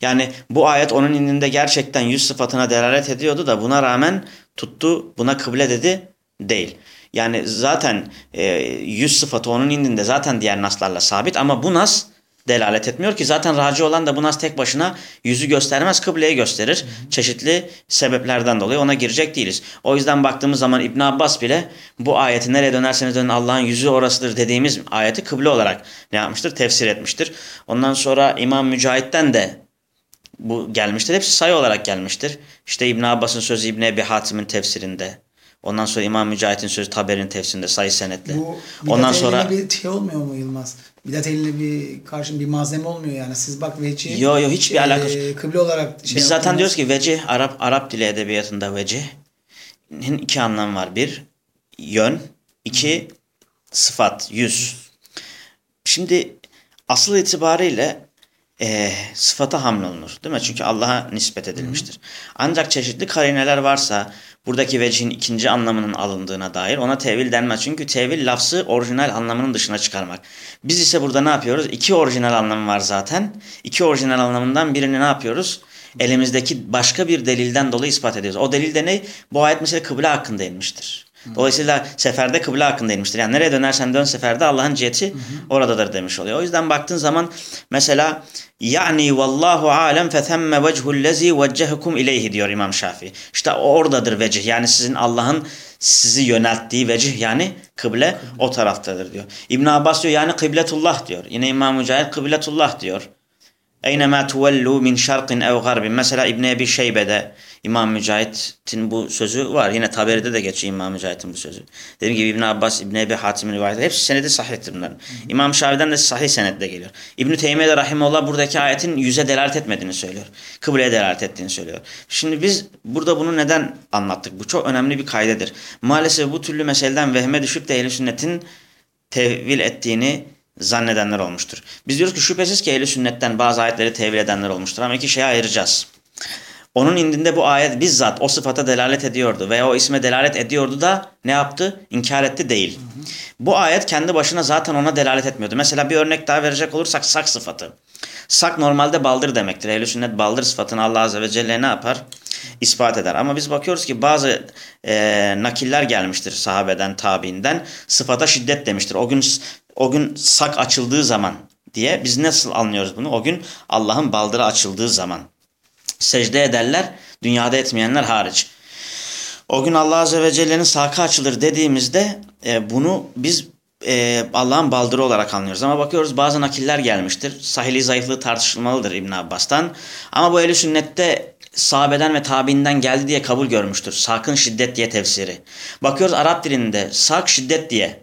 Speaker 1: Yani bu ayet onun indinde gerçekten yüz sıfatına delalet ediyordu da buna rağmen tuttu buna kıble dedi değil. Yani zaten e, yüz sıfatı onun indinde zaten diğer naslarla sabit ama bu nas delalet etmiyor ki zaten raci olan da bu nas tek başına yüzü göstermez kıbleye gösterir. Hı hı. Çeşitli sebeplerden dolayı ona girecek değiliz. O yüzden baktığımız zaman İbn Abbas bile bu ayeti nereye dönerseniz dönün Allah'ın yüzü orasıdır dediğimiz ayeti kıble olarak ne yapmıştır? Tefsir etmiştir. Ondan sonra İmam Mücahit'ten de bu gelmiştir. Hepsi sayı olarak gelmiştir. İşte İbn Abbas'ın sözü İbn Ebi Hatim'in tefsirinde. Ondan sonra İmam Mücahit'in sözü Taber'in tefsirinde sayı senetle.
Speaker 2: Bu Ondan sonra bir şey olmuyor mu Yılmaz? bidat eline bir karşın bir malzeme olmuyor yani. Siz bak veci
Speaker 1: Yo yo hiçbir e, alakası.
Speaker 2: Kıble olarak
Speaker 1: şey Biz zaten yaptınız. diyoruz ki veci Arap Arap dili edebiyatında vecihin iki anlamı var. Bir yön, iki sıfat, yüz. Şimdi asıl itibariyle e, sıfata hamlolunur. Değil mi? Çünkü Allah'a nispet edilmiştir. Ancak çeşitli karineler varsa buradaki vecihin ikinci anlamının alındığına dair ona tevil denmez. Çünkü tevil lafzı orijinal anlamının dışına çıkarmak. Biz ise burada ne yapıyoruz? İki orijinal anlamı var zaten. İki orijinal anlamından birini ne yapıyoruz? Elimizdeki başka bir delilden dolayı ispat ediyoruz. O delil de ne? Bu ayet mesela kıble hakkında inmiştir. Dolayısıyla seferde kıble hakkında inmiştir. Yani nereye dönersen dön seferde Allah'ın ciheti oradadır demiş oluyor. O yüzden baktığın zaman mesela yani vallahu alem fethemme vechul lezi veccehukum ileyhi diyor İmam Şafii. İşte oradadır vecih. Yani sizin Allah'ın sizi yönelttiği vecih yani kıble o taraftadır diyor. İbn Abbas diyor yani kıbletullah diyor. Yine İmam Mücahit kıbletullah diyor. Eynema tuvellu min şarkın ev garbin. Mesela İbn Ebi Şeybe'de İmam Mücahit'in bu sözü var. Yine Taberi'de de geçiyor İmam Mücahit'in bu sözü. Dediğim gibi İbn Abbas, İbn Ebi Hatim'in rivayetleri hepsi senedi sahihtir bunların. İmam Şafii'den de sahih senetle geliyor. İbn Teymiye de rahimullah buradaki ayetin yüze delalet etmediğini söylüyor. Kıbleye delalet ettiğini söylüyor. Şimdi biz burada bunu neden anlattık? Bu çok önemli bir kaydedir. Maalesef bu türlü meseleden vehme düşüp de ehl sünnetin tevil ettiğini zannedenler olmuştur. Biz diyoruz ki şüphesiz ki ehl sünnetten bazı ayetleri tevil edenler olmuştur ama iki şeye ayıracağız. Onun indinde bu ayet bizzat o sıfata delalet ediyordu veya o isme delalet ediyordu da ne yaptı? İnkar etti değil. Bu ayet kendi başına zaten ona delalet etmiyordu. Mesela bir örnek daha verecek olursak sak sıfatı. Sak normalde baldır demektir. Ehl-i sünnet baldır sıfatını Allah Azze ve Celle ne yapar? İspat eder. Ama biz bakıyoruz ki bazı e, nakiller gelmiştir sahabeden, tabiinden. Sıfata şiddet demiştir. O gün o gün sak açıldığı zaman diye biz nasıl anlıyoruz bunu? O gün Allah'ın baldırı açıldığı zaman secde ederler. Dünyada etmeyenler hariç. O gün Allah Azze ve Celle'nin sakı açılır dediğimizde e, bunu biz e, Allah'ın baldırı olarak anlıyoruz. Ama bakıyoruz bazı nakiller gelmiştir. Sahili zayıflığı tartışılmalıdır İbn Abbas'tan. Ama bu eli sünnette sahabeden ve tabiinden geldi diye kabul görmüştür. Sakın şiddet diye tefsiri. Bakıyoruz Arap dilinde sak şiddet diye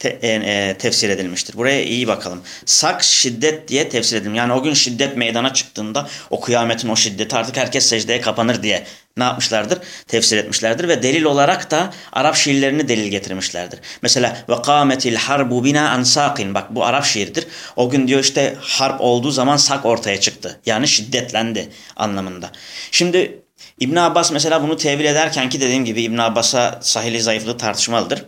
Speaker 1: te, e, e, tefsir edilmiştir. Buraya iyi bakalım. Sak şiddet diye tefsir edilmiş. Yani o gün şiddet meydana çıktığında o kıyametin o şiddeti artık herkes secdeye kapanır diye ne yapmışlardır? Tefsir etmişlerdir ve delil olarak da Arap şiirlerini delil getirmişlerdir. Mesela ve kâmetil harbu bina ansakin. Bak bu Arap şiiridir. O gün diyor işte harp olduğu zaman sak ortaya çıktı. Yani şiddetlendi anlamında. Şimdi İbn Abbas mesela bunu tevil ederken ki dediğim gibi İbn Abbas'a sahili zayıflığı tartışmalıdır.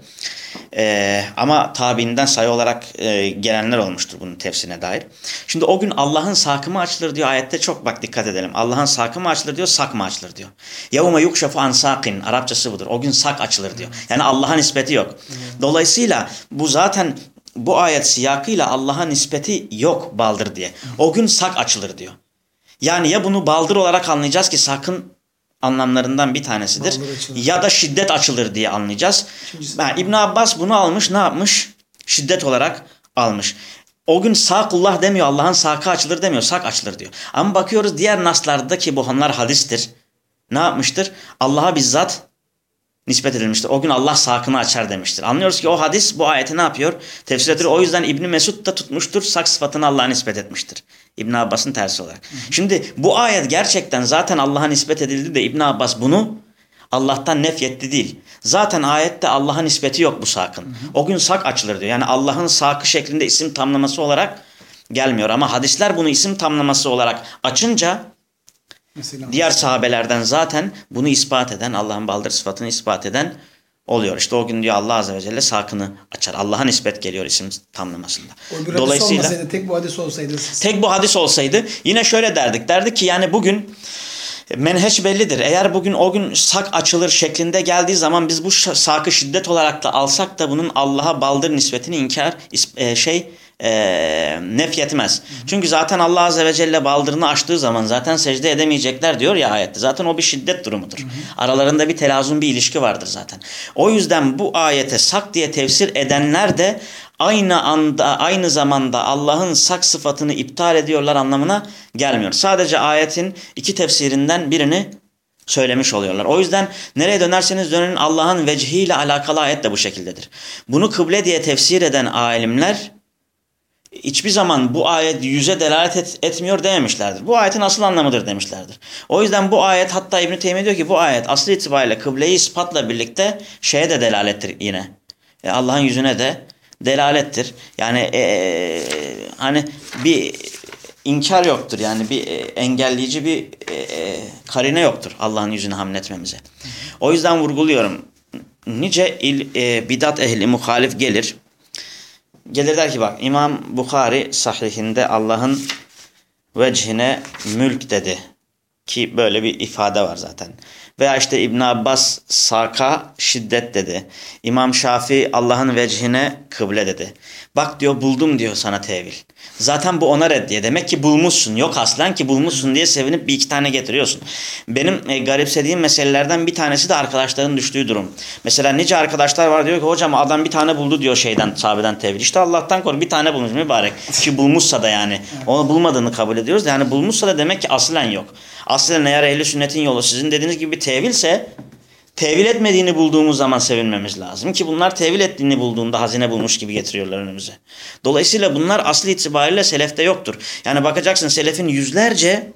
Speaker 1: Ee, ama tabiinden sayı olarak e, gelenler olmuştur bunun tefsirine dair. Şimdi o gün Allah'ın sakı mı açılır diyor ayette çok bak dikkat edelim. Allah'ın sakı mı açılır diyor, sak mı açılır diyor. Yavuma yukşafu an sakin. Arapçası budur. O gün sak açılır diyor. Yani Allah'a nispeti yok. Dolayısıyla bu zaten bu ayet siyakıyla Allah'a nispeti yok baldır diye. O gün sak açılır diyor. Yani ya bunu baldır olarak anlayacağız ki sakın anlamlarından bir tanesidir. Ya da şiddet açılır diye anlayacağız. Yani İbn Abbas bunu almış ne yapmış? Şiddet olarak almış. O gün sakullah demiyor Allah'ın sakı açılır demiyor sak açılır diyor. Ama bakıyoruz diğer naslarda ki bu onlar hadistir. Ne yapmıştır? Allah'a bizzat nispet edilmiştir. O gün Allah sakını açar demiştir. Anlıyoruz ki o hadis bu ayeti ne yapıyor? Tefsir edilir. O yüzden İbni Mesud da tutmuştur. Sak sıfatını Allah'a nispet etmiştir. İbn Abbas'ın tersi olarak. Şimdi bu ayet gerçekten zaten Allah'a nispet edildi de İbn Abbas bunu Allah'tan nefyetti değil. Zaten ayette Allah'a nispeti yok bu sakın. Hı hı. O gün sak açılır diyor. Yani Allah'ın sakı şeklinde isim tamlaması olarak gelmiyor. Ama hadisler bunu isim tamlaması olarak açınca
Speaker 2: Mesela.
Speaker 1: Diğer sahabelerden zaten bunu ispat eden, Allah'ın baldır sıfatını ispat eden oluyor. İşte o gün diyor Allah Azze ve Celle sakını açar. Allah'a nispet geliyor isim tamlamasında.
Speaker 2: O hadis olmasaydı, tek bu hadis olsaydı.
Speaker 1: Tek bu hadis olsaydı yine şöyle derdik. Derdik ki yani bugün menheç bellidir. Eğer bugün o gün sak açılır şeklinde geldiği zaman biz bu sakı şiddet olarak da alsak da bunun Allah'a baldır nispetini inkar e, şey e, nef yetmez. Çünkü zaten Allah Azze ve Celle baldırını açtığı zaman zaten secde edemeyecekler diyor ya ayette. Zaten o bir şiddet durumudur. Aralarında bir telazun bir ilişki vardır zaten. O yüzden bu ayete sak diye tefsir edenler de aynı anda aynı zamanda Allah'ın sak sıfatını iptal ediyorlar anlamına gelmiyor. Sadece ayetin iki tefsirinden birini söylemiş oluyorlar. O yüzden nereye dönerseniz dönün Allah'ın vecihiyle alakalı ayet de bu şekildedir. Bunu kıble diye tefsir eden alimler hiçbir zaman bu ayet yüze delalet et, etmiyor dememişlerdir. Bu ayetin asıl anlamıdır demişlerdir. O yüzden bu ayet hatta İbn-i Teymiye diyor ki bu ayet asıl itibariyle kıbleyi ispatla birlikte şeye de delalettir yine. E, Allah'ın yüzüne de delalettir. Yani e, hani bir inkar yoktur. Yani bir e, engelleyici bir e, e, karine yoktur Allah'ın yüzüne hamletmemize. O yüzden vurguluyorum. Nice il, e, bidat ehli muhalif gelir gelir der ki bak İmam Bukhari sahihinde Allah'ın vecihine mülk dedi. Ki böyle bir ifade var zaten. Veya işte İbn Abbas saka şiddet dedi. İmam Şafii Allah'ın vecihine kıble dedi. Bak diyor buldum diyor sana tevil. Zaten bu ona reddiye. Demek ki bulmuşsun. Yok aslen ki bulmuşsun diye sevinip bir iki tane getiriyorsun. Benim e, garipsediğim meselelerden bir tanesi de arkadaşların düştüğü durum. Mesela nice arkadaşlar var diyor ki hocam adam bir tane buldu diyor şeyden sahabeden tevil. İşte Allah'tan kork bir tane bulmuş mübarek. Ki bulmuşsa da yani. Onu bulmadığını kabul ediyoruz. Yani bulmuşsa da demek ki aslen yok. Aslen eğer ehli sünnetin yolu sizin dediğiniz gibi bir tevilse tevil etmediğini bulduğumuz zaman sevinmemiz lazım. Ki bunlar tevil ettiğini bulduğunda hazine bulmuş gibi getiriyorlar önümüze. Dolayısıyla bunlar asli itibariyle selefte yoktur. Yani bakacaksın selefin yüzlerce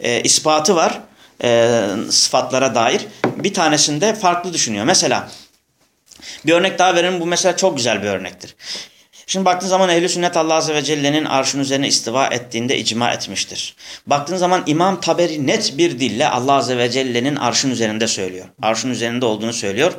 Speaker 1: e, ispatı var e, sıfatlara dair. Bir tanesinde farklı düşünüyor. Mesela bir örnek daha verelim. Bu mesela çok güzel bir örnektir. Şimdi baktığın zaman ehl sünnet Allah Azze ve Celle'nin arşın üzerine istiva ettiğinde icma etmiştir. Baktığın zaman İmam Taberi net bir dille Allah Azze ve Celle'nin arşın üzerinde söylüyor. Arşın üzerinde olduğunu söylüyor.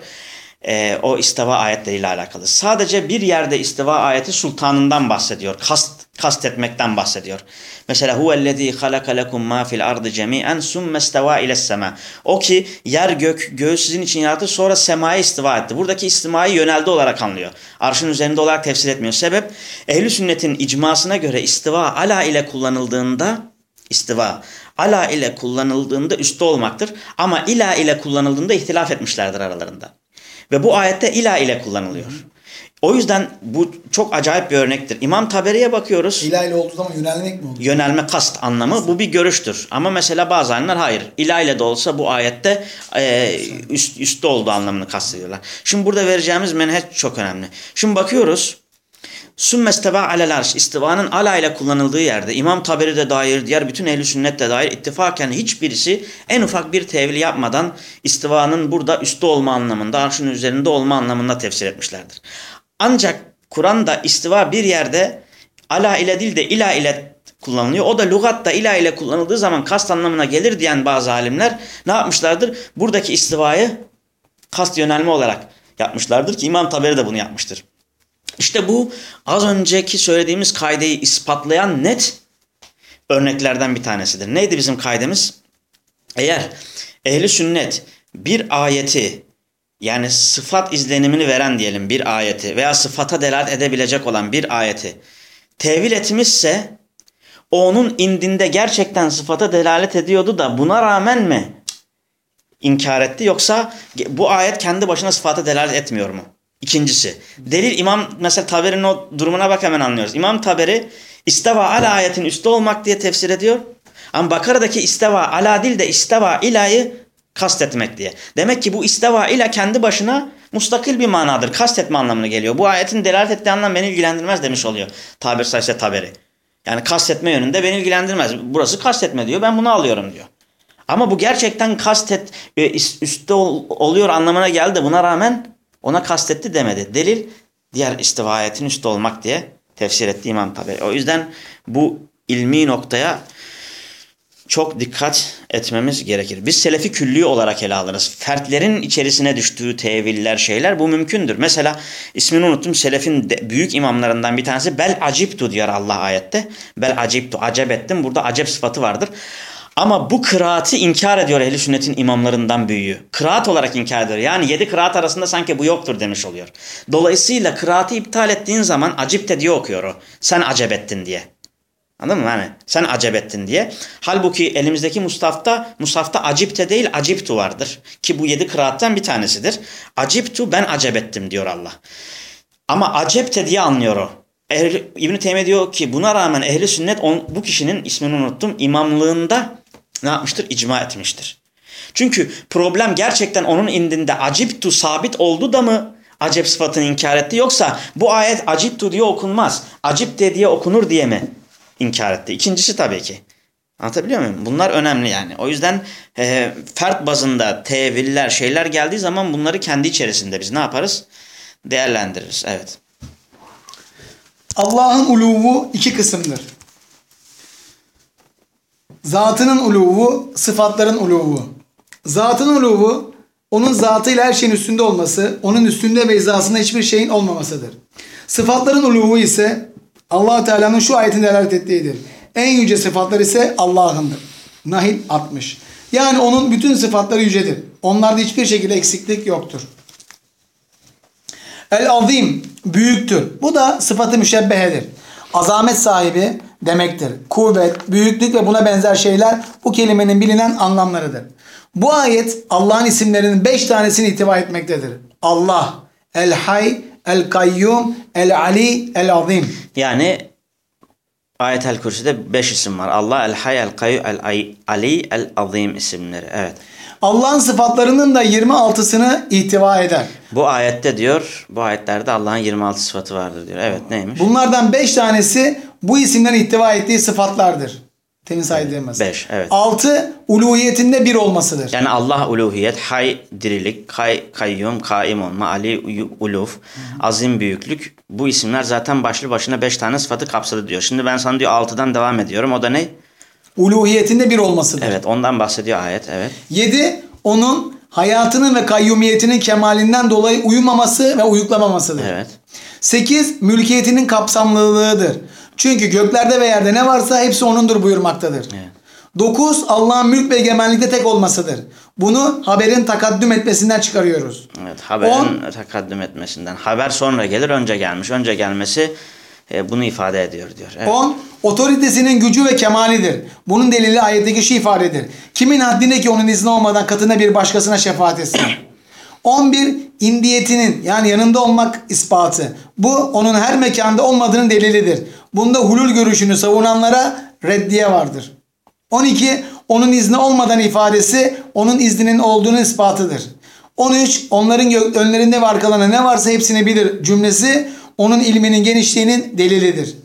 Speaker 1: Ee, o istiva ayetleriyle alakalı. Sadece bir yerde istiva ayeti sultanından bahsediyor. Kast kastetmekten bahsediyor. Mesela huvellezî halaka lekum mâ fil ardı cemî'en summe istevâ iles semâ. O ki yer gök göğü sizin için yarattı sonra semaya istiva etti. Buradaki istimayı yöneldi olarak anlıyor. Arşın üzerinde olarak tefsir etmiyor. Sebep ehli sünnetin icmasına göre istiva ala ile kullanıldığında istiva ala ile kullanıldığında üstte olmaktır. Ama ila ile kullanıldığında ihtilaf etmişlerdir aralarında. Ve bu ayette ila ile kullanılıyor. O yüzden bu çok acayip bir örnektir. İmam Taberi'ye bakıyoruz.
Speaker 2: İlah ile olduğu zaman yönelmek mi oluyor?
Speaker 1: Yönelme kast anlamı kast. bu bir görüştür. Ama mesela bazı alimler hayır. İlah ile de olsa bu ayette e, üst, üstte olduğu anlamını kastediyorlar. Şimdi burada vereceğimiz menheç çok önemli. Şimdi bakıyoruz. Sümme isteva alel arş. İstivanın ala ile kullanıldığı yerde İmam Taberi de dair, diğer bütün ehli sünnet de dair ittifaken hiçbirisi en ufak bir tevil yapmadan istivanın burada üstte olma anlamında, arşın üzerinde olma anlamında tefsir etmişlerdir. Ancak Kur'an'da istiva bir yerde ala ile değil de ila ile kullanılıyor. O da lugatta ila ile kullanıldığı zaman kast anlamına gelir diyen bazı alimler ne yapmışlardır? Buradaki istivayı kast yönelme olarak yapmışlardır ki İmam Taberi de bunu yapmıştır. İşte bu az önceki söylediğimiz kaideyi ispatlayan net örneklerden bir tanesidir. Neydi bizim kaidemiz? Eğer ehli sünnet bir ayeti yani sıfat izlenimini veren diyelim bir ayeti veya sıfata delalet edebilecek olan bir ayeti tevil etmişse onun indinde gerçekten sıfata delalet ediyordu da buna rağmen mi inkar etti yoksa bu ayet kendi başına sıfata delalet etmiyor mu? İkincisi delil İmam mesela Taberi'nin o durumuna bak hemen anlıyoruz. İmam Taberi isteva ala ayetin üstte olmak diye tefsir ediyor. Ama Bakara'daki isteva ala değil de isteva ilayı kastetmek diye. Demek ki bu isteva ile kendi başına mustakil bir manadır. Kastetme anlamına geliyor. Bu ayetin delalet ettiği anlam beni ilgilendirmez demiş oluyor. Tabir sayısı taberi. Yani kastetme yönünde beni ilgilendirmez. Burası kastetme diyor. Ben bunu alıyorum diyor. Ama bu gerçekten kastet e, üstte oluyor anlamına geldi. Buna rağmen ona kastetti demedi. Delil diğer istiva ayetin üstte olmak diye tefsir etti İmam Taberi. O yüzden bu ilmi noktaya çok dikkat etmemiz gerekir. Biz selefi külli olarak ele alırız. Fertlerin içerisine düştüğü teviller şeyler bu mümkündür. Mesela ismini unuttum selefin büyük imamlarından bir tanesi bel aciptu diyor Allah ayette. Bel aciptu acep ettim. Burada acep sıfatı vardır. Ama bu kıraati inkar ediyor ehli sünnetin imamlarından büyüğü. Kıraat olarak inkar ediyor. Yani yedi kıraat arasında sanki bu yoktur demiş oluyor. Dolayısıyla kıraati iptal ettiğin zaman acipte diye okuyor o. Sen acep ettin diye. Anladın mı? Yani sen acep ettin diye. Halbuki elimizdeki Mustaf'ta, Mustaf'ta acipte değil aciptu vardır. Ki bu yedi kıraattan bir tanesidir. Aciptu ben acep ettim diyor Allah. Ama acepte diye anlıyor o. Ehli, İbn-i Teymiye diyor ki buna rağmen ehli sünnet on, bu kişinin ismini unuttum imamlığında ne yapmıştır? İcma etmiştir. Çünkü problem gerçekten onun indinde aciptu sabit oldu da mı acep sıfatını inkar etti yoksa bu ayet aciptu diye okunmaz. Acipte diye okunur diye mi inkar etti? İkincisi tabii ki. Anlatabiliyor muyum? Bunlar önemli yani. O yüzden e, fert bazında teviller şeyler geldiği zaman bunları kendi içerisinde biz ne yaparız? Değerlendiririz. Evet.
Speaker 2: Allah'ın uluvu iki kısımdır. Zatının uluvu, sıfatların uluvu. Zatının uluvu, onun zatıyla her şeyin üstünde olması, onun üstünde ve hizasında hiçbir şeyin olmamasıdır. Sıfatların uluvu ise allah Teala'nın şu ayetin delalet ettiğidir. En yüce sıfatlar ise Allah'ındır. Nahil 60. Yani onun bütün sıfatları yücedir. Onlarda hiçbir şekilde eksiklik yoktur. El azim büyüktür. Bu da sıfatı müşebbehedir. Azamet sahibi demektir. Kuvvet, büyüklük ve buna benzer şeyler bu kelimenin bilinen anlamlarıdır. Bu ayet Allah'ın isimlerinin beş tanesini itibar etmektedir. Allah, El Hay, El Kayyum, El Ali, El Azim.
Speaker 1: Yani Ayet-el Kürsi'de beş isim var. Allah, El Hay, El Kayyum, El Ali, El Azim isimleri. Evet.
Speaker 2: Allah'ın sıfatlarının da 26'sını ihtiva eder.
Speaker 1: Bu ayette diyor, bu ayetlerde Allah'ın 26 sıfatı vardır diyor. Evet neymiş?
Speaker 2: Bunlardan 5 tanesi bu isimden ihtiva ettiği sıfatlardır. Temin saydığımız.
Speaker 1: Beş, evet.
Speaker 2: 6 uluhiyetinde bir olmasıdır.
Speaker 1: Yani Allah uluhiyet, hay dirilik, kay, kayyum, kaim olma, ali uluf, azim büyüklük. Bu isimler zaten başlı başına beş tane sıfatı kapsadı diyor. Şimdi ben sana diyor altıdan devam ediyorum. O da ne?
Speaker 2: Uluhiyetinde bir olmasıdır.
Speaker 1: Evet ondan bahsediyor ayet. Evet.
Speaker 2: 7 onun hayatının ve kayyumiyetinin kemalinden dolayı uyumaması ve uyuklamamasıdır.
Speaker 1: Evet.
Speaker 2: 8 mülkiyetinin kapsamlılığıdır. Çünkü göklerde ve yerde ne varsa hepsi onundur buyurmaktadır.
Speaker 1: Evet.
Speaker 2: 9 Allah'ın mülk ve egemenlikte tek olmasıdır. Bunu haberin takaddüm etmesinden çıkarıyoruz.
Speaker 1: Evet, haberin takaddüm etmesinden. Haber sonra gelir, önce gelmiş. Önce gelmesi e, bunu ifade ediyor diyor. Evet.
Speaker 2: 10. Otoritesinin gücü ve kemalidir. Bunun delili ayetteki şu ifadedir. Kimin haddine ki onun izni olmadan katına bir başkasına şefaat etsin. 11. indiyetinin yani yanında olmak ispatı. Bu onun her mekanda olmadığının delilidir. Bunda hulul görüşünü savunanlara reddiye vardır. 12. Onun izni olmadan ifadesi onun izninin olduğunu ispatıdır. 13. Onların önlerinde ve arkalarında ne varsa hepsini bilir cümlesi onun ilminin genişliğinin delilidir.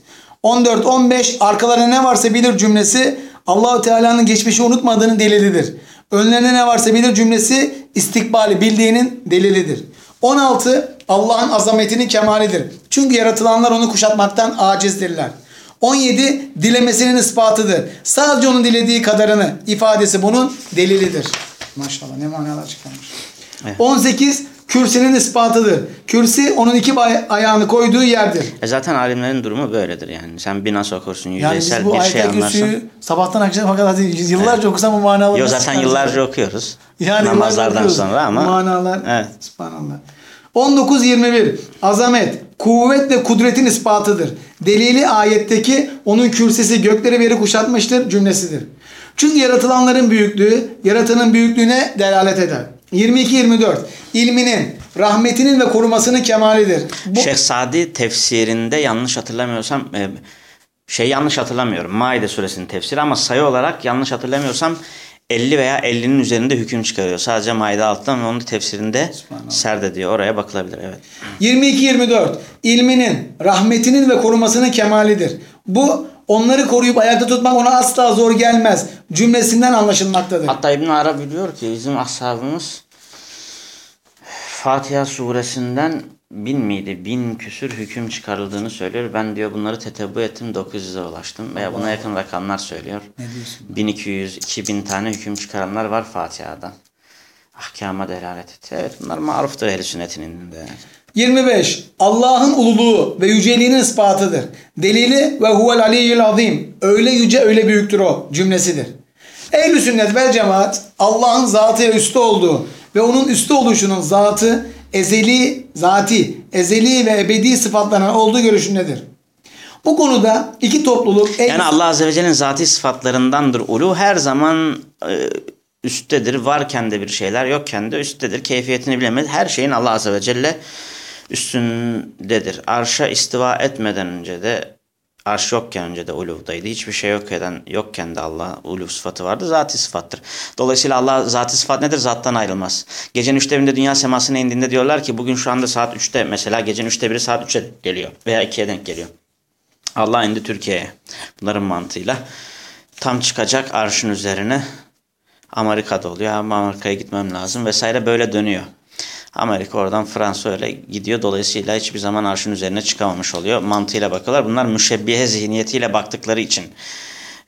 Speaker 2: 14-15 arkalarında ne varsa bilir cümlesi Allahu Teala'nın geçmişi unutmadığının delilidir. Önlerinde ne varsa bilir cümlesi istikbali bildiğinin delilidir. 16 Allah'ın azametinin kemalidir. Çünkü yaratılanlar onu kuşatmaktan acizdirler. 17 dilemesinin ispatıdır. Sadece onun dilediği kadarını ifadesi bunun delilidir. Maşallah ne manalar çıkarmış.
Speaker 1: Evet.
Speaker 2: 18 kürsünün ispatıdır. Kürsi onun iki ayağını koyduğu yerdir.
Speaker 1: E zaten alimlerin durumu böyledir yani. Sen bir nasıl okursun,
Speaker 2: Yani
Speaker 1: yüzeysel
Speaker 2: bu
Speaker 1: bir şey anlarsın.
Speaker 2: kürsüyü sabahtan akşama kadar değil, yıllarca okusam bu manaları
Speaker 1: Yo
Speaker 2: nasıl
Speaker 1: zaten yıllarca okuyoruz.
Speaker 2: Yani
Speaker 1: Namazlardan sonra ama.
Speaker 2: Manalar.
Speaker 1: Evet.
Speaker 2: Subhanallah. 19-21 Azamet, kuvvet ve kudretin ispatıdır. Delili ayetteki onun kürsesi gökleri beri kuşatmıştır cümlesidir. Çünkü yaratılanların büyüklüğü, yaratanın büyüklüğüne delalet eder. 22-24 ilminin, rahmetinin ve korumasının kemalidir. Bu,
Speaker 1: Şeyh Sadi tefsirinde yanlış hatırlamıyorsam şey yanlış hatırlamıyorum. Maide suresinin tefsiri ama sayı olarak yanlış hatırlamıyorsam 50 veya 50'nin üzerinde hüküm çıkarıyor. Sadece Maide alttan ve onun tefsirinde
Speaker 2: Subhanallah.
Speaker 1: serdediyor. Oraya bakılabilir evet.
Speaker 2: 22-24 ilminin, rahmetinin ve korumasının kemalidir. Bu onları koruyup ayakta tutmak ona asla zor gelmez cümlesinden anlaşılmaktadır.
Speaker 1: Hatta İbn Arabi diyor ki bizim ashabımız Fatiha suresinden bin miydi? Bin küsür hüküm çıkarıldığını söylüyor. Ben diyor bunları tetebbu ettim 900'e ulaştım. Veya buna yakın rakamlar söylüyor.
Speaker 2: Ne diyorsun?
Speaker 1: 1200, 2000 tane hüküm çıkaranlar var Fatiha'dan. Ahkama delalet etti. Evet bunlar maruftur ehl sünnetin indinde.
Speaker 2: 25. Allah'ın ululuğu ve yüceliğinin ispatıdır. Delili ve huvel aliyyül azim. Öyle yüce öyle büyüktür o cümlesidir. Ehl-i sünnet vel cemaat Allah'ın zatı üstü olduğu ve onun üstü oluşunun zatı ezeli, zati, ezeli ve ebedi sıfatlarına olduğu görüşündedir. Bu konuda iki topluluk
Speaker 1: Yani Allah Azze ve Celle'nin zati sıfatlarındandır ulu. Her zaman e, üsttedir. Varken de bir şeyler yokken de üsttedir. Keyfiyetini bilemez. Her şeyin Allah Azze ve Celle üstündedir. Arşa istiva etmeden önce de arş yokken önce de uluvdaydı. Hiçbir şey yok eden, yokken de Allah uluv sıfatı vardı. Zati sıfattır. Dolayısıyla Allah zati sıfat nedir? Zattan ayrılmaz. Gecenin üçte birinde dünya semasına indiğinde diyorlar ki bugün şu anda saat üçte mesela gecenin üçte biri saat üçe geliyor. Veya ikiye denk geliyor. Allah indi Türkiye'ye. Bunların mantığıyla. Tam çıkacak arşın üzerine Amerika'da oluyor. Ama Amerika'ya gitmem lazım vesaire böyle dönüyor. Amerika oradan Fransa öyle gidiyor. Dolayısıyla hiçbir zaman arşın üzerine çıkamamış oluyor. Mantığıyla bakıyorlar. Bunlar müşebbihe zihniyetiyle baktıkları için.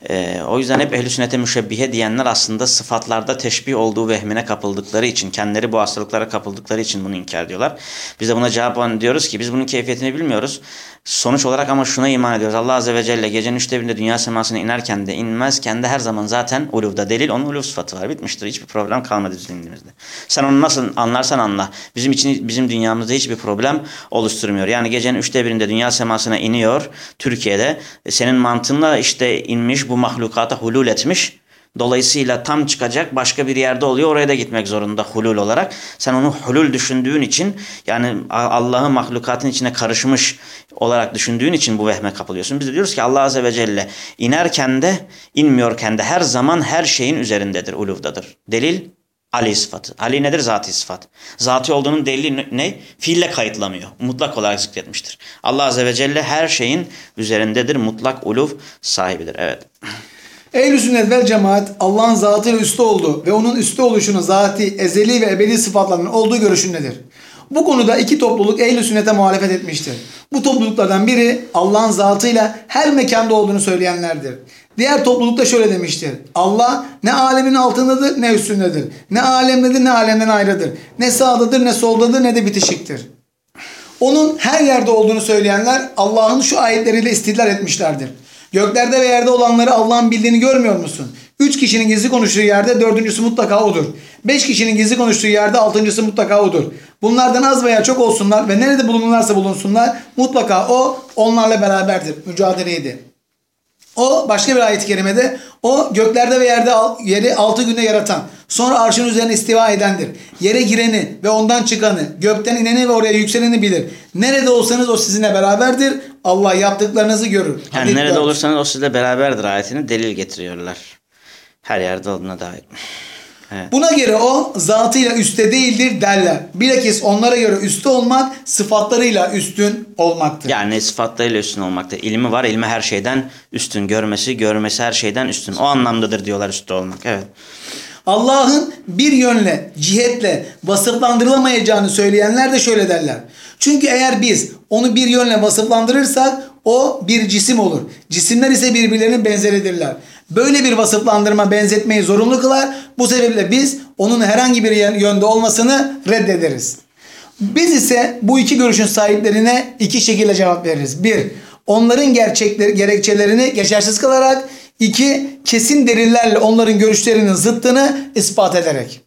Speaker 1: Ee, o yüzden hep ehl-i sünnete müşebbihe diyenler aslında sıfatlarda teşbih olduğu vehmine kapıldıkları için, kendileri bu hastalıklara kapıldıkları için bunu inkar ediyorlar. Biz de buna cevaben diyoruz ki biz bunun keyfiyetini bilmiyoruz. Sonuç olarak ama şuna iman ediyoruz. Allah Azze ve Celle gecenin üçte birinde dünya semasına inerken de inmezken de her zaman zaten uluvda delil onun uluv sıfatı var. Bitmiştir. Hiçbir problem kalmadı dinimizde. Sen onu nasıl anlarsan anla. Bizim için bizim dünyamızda hiçbir problem oluşturmuyor. Yani gecenin üçte birinde dünya semasına iniyor Türkiye'de. E, Senin mantığınla işte inmiş bu mahlukata hulul etmiş. Dolayısıyla tam çıkacak başka bir yerde oluyor. Oraya da gitmek zorunda hulul olarak. Sen onu hulul düşündüğün için yani Allah'ın mahlukatın içine karışmış olarak düşündüğün için bu vehme kapılıyorsun. Biz de diyoruz ki Allah Azze ve Celle inerken de inmiyorken de her zaman her şeyin üzerindedir, uluvdadır. Delil Ali sıfatı. Ali nedir? Zati sıfat. Zati olduğunun delili ne? Fiille kayıtlamıyor. Mutlak olarak zikretmiştir. Allah Azze ve Celle her şeyin üzerindedir. Mutlak uluv sahibidir. Evet.
Speaker 2: Ehl-i sünnet vel cemaat Allah'ın zatıyla üstü olduğu ve onun üstü oluşunun zati, ezeli ve ebedi sıfatlarının olduğu görüşündedir. Bu konuda iki topluluk ehl-i sünnete muhalefet etmiştir. Bu topluluklardan biri Allah'ın zatıyla her mekanda olduğunu söyleyenlerdir. Diğer topluluk da şöyle demiştir. Allah ne alemin altındadır ne üstündedir. Ne alemdedir ne alemden ayrıdır. Ne sağdadır ne soldadır ne de bitişiktir. Onun her yerde olduğunu söyleyenler Allah'ın şu ayetleriyle istidlal etmişlerdir. Göklerde ve yerde olanları Allah'ın bildiğini görmüyor musun? Üç kişinin gizli konuştuğu yerde dördüncüsü mutlaka odur. Beş kişinin gizli konuştuğu yerde altıncısı mutlaka odur. Bunlardan az veya çok olsunlar ve nerede bulunurlarsa bulunsunlar mutlaka o onlarla beraberdir. Mücadeleydi. O başka bir ayet-i kerimede o göklerde ve yerde yeri altı günde yaratan sonra arşın üzerine istiva edendir. Yere gireni ve ondan çıkanı gökten ineni ve oraya yükseleni bilir. Nerede olsanız o sizinle beraberdir. Allah yaptıklarınızı görür.
Speaker 1: Yani
Speaker 2: Hadis
Speaker 1: nerede
Speaker 2: var.
Speaker 1: olursanız o sizle beraberdir ayetini delil getiriyorlar. Her yerde olduğuna dair. Evet.
Speaker 2: Buna göre o zatıyla üstte değildir derler. Bilakis onlara göre üstte olmak sıfatlarıyla üstün olmaktır.
Speaker 1: Yani sıfatlarıyla üstün olmakta. İlmi var, ilmi her şeyden üstün. Görmesi, görmesi her şeyden üstün. O anlamdadır diyorlar üstte olmak. Evet.
Speaker 2: Allah'ın bir yönle, cihetle vasıflandırılamayacağını söyleyenler de şöyle derler. Çünkü eğer biz onu bir yönle vasıflandırırsak o bir cisim olur. Cisimler ise birbirlerinin benzeridirler. Böyle bir vasıflandırma benzetmeyi zorunlu kılar. Bu sebeple biz onun herhangi bir yönde olmasını reddederiz. Biz ise bu iki görüşün sahiplerine iki şekilde cevap veririz. Bir, onların gerçekleri, gerekçelerini geçersiz kılarak. iki kesin delillerle onların görüşlerinin zıttını ispat ederek.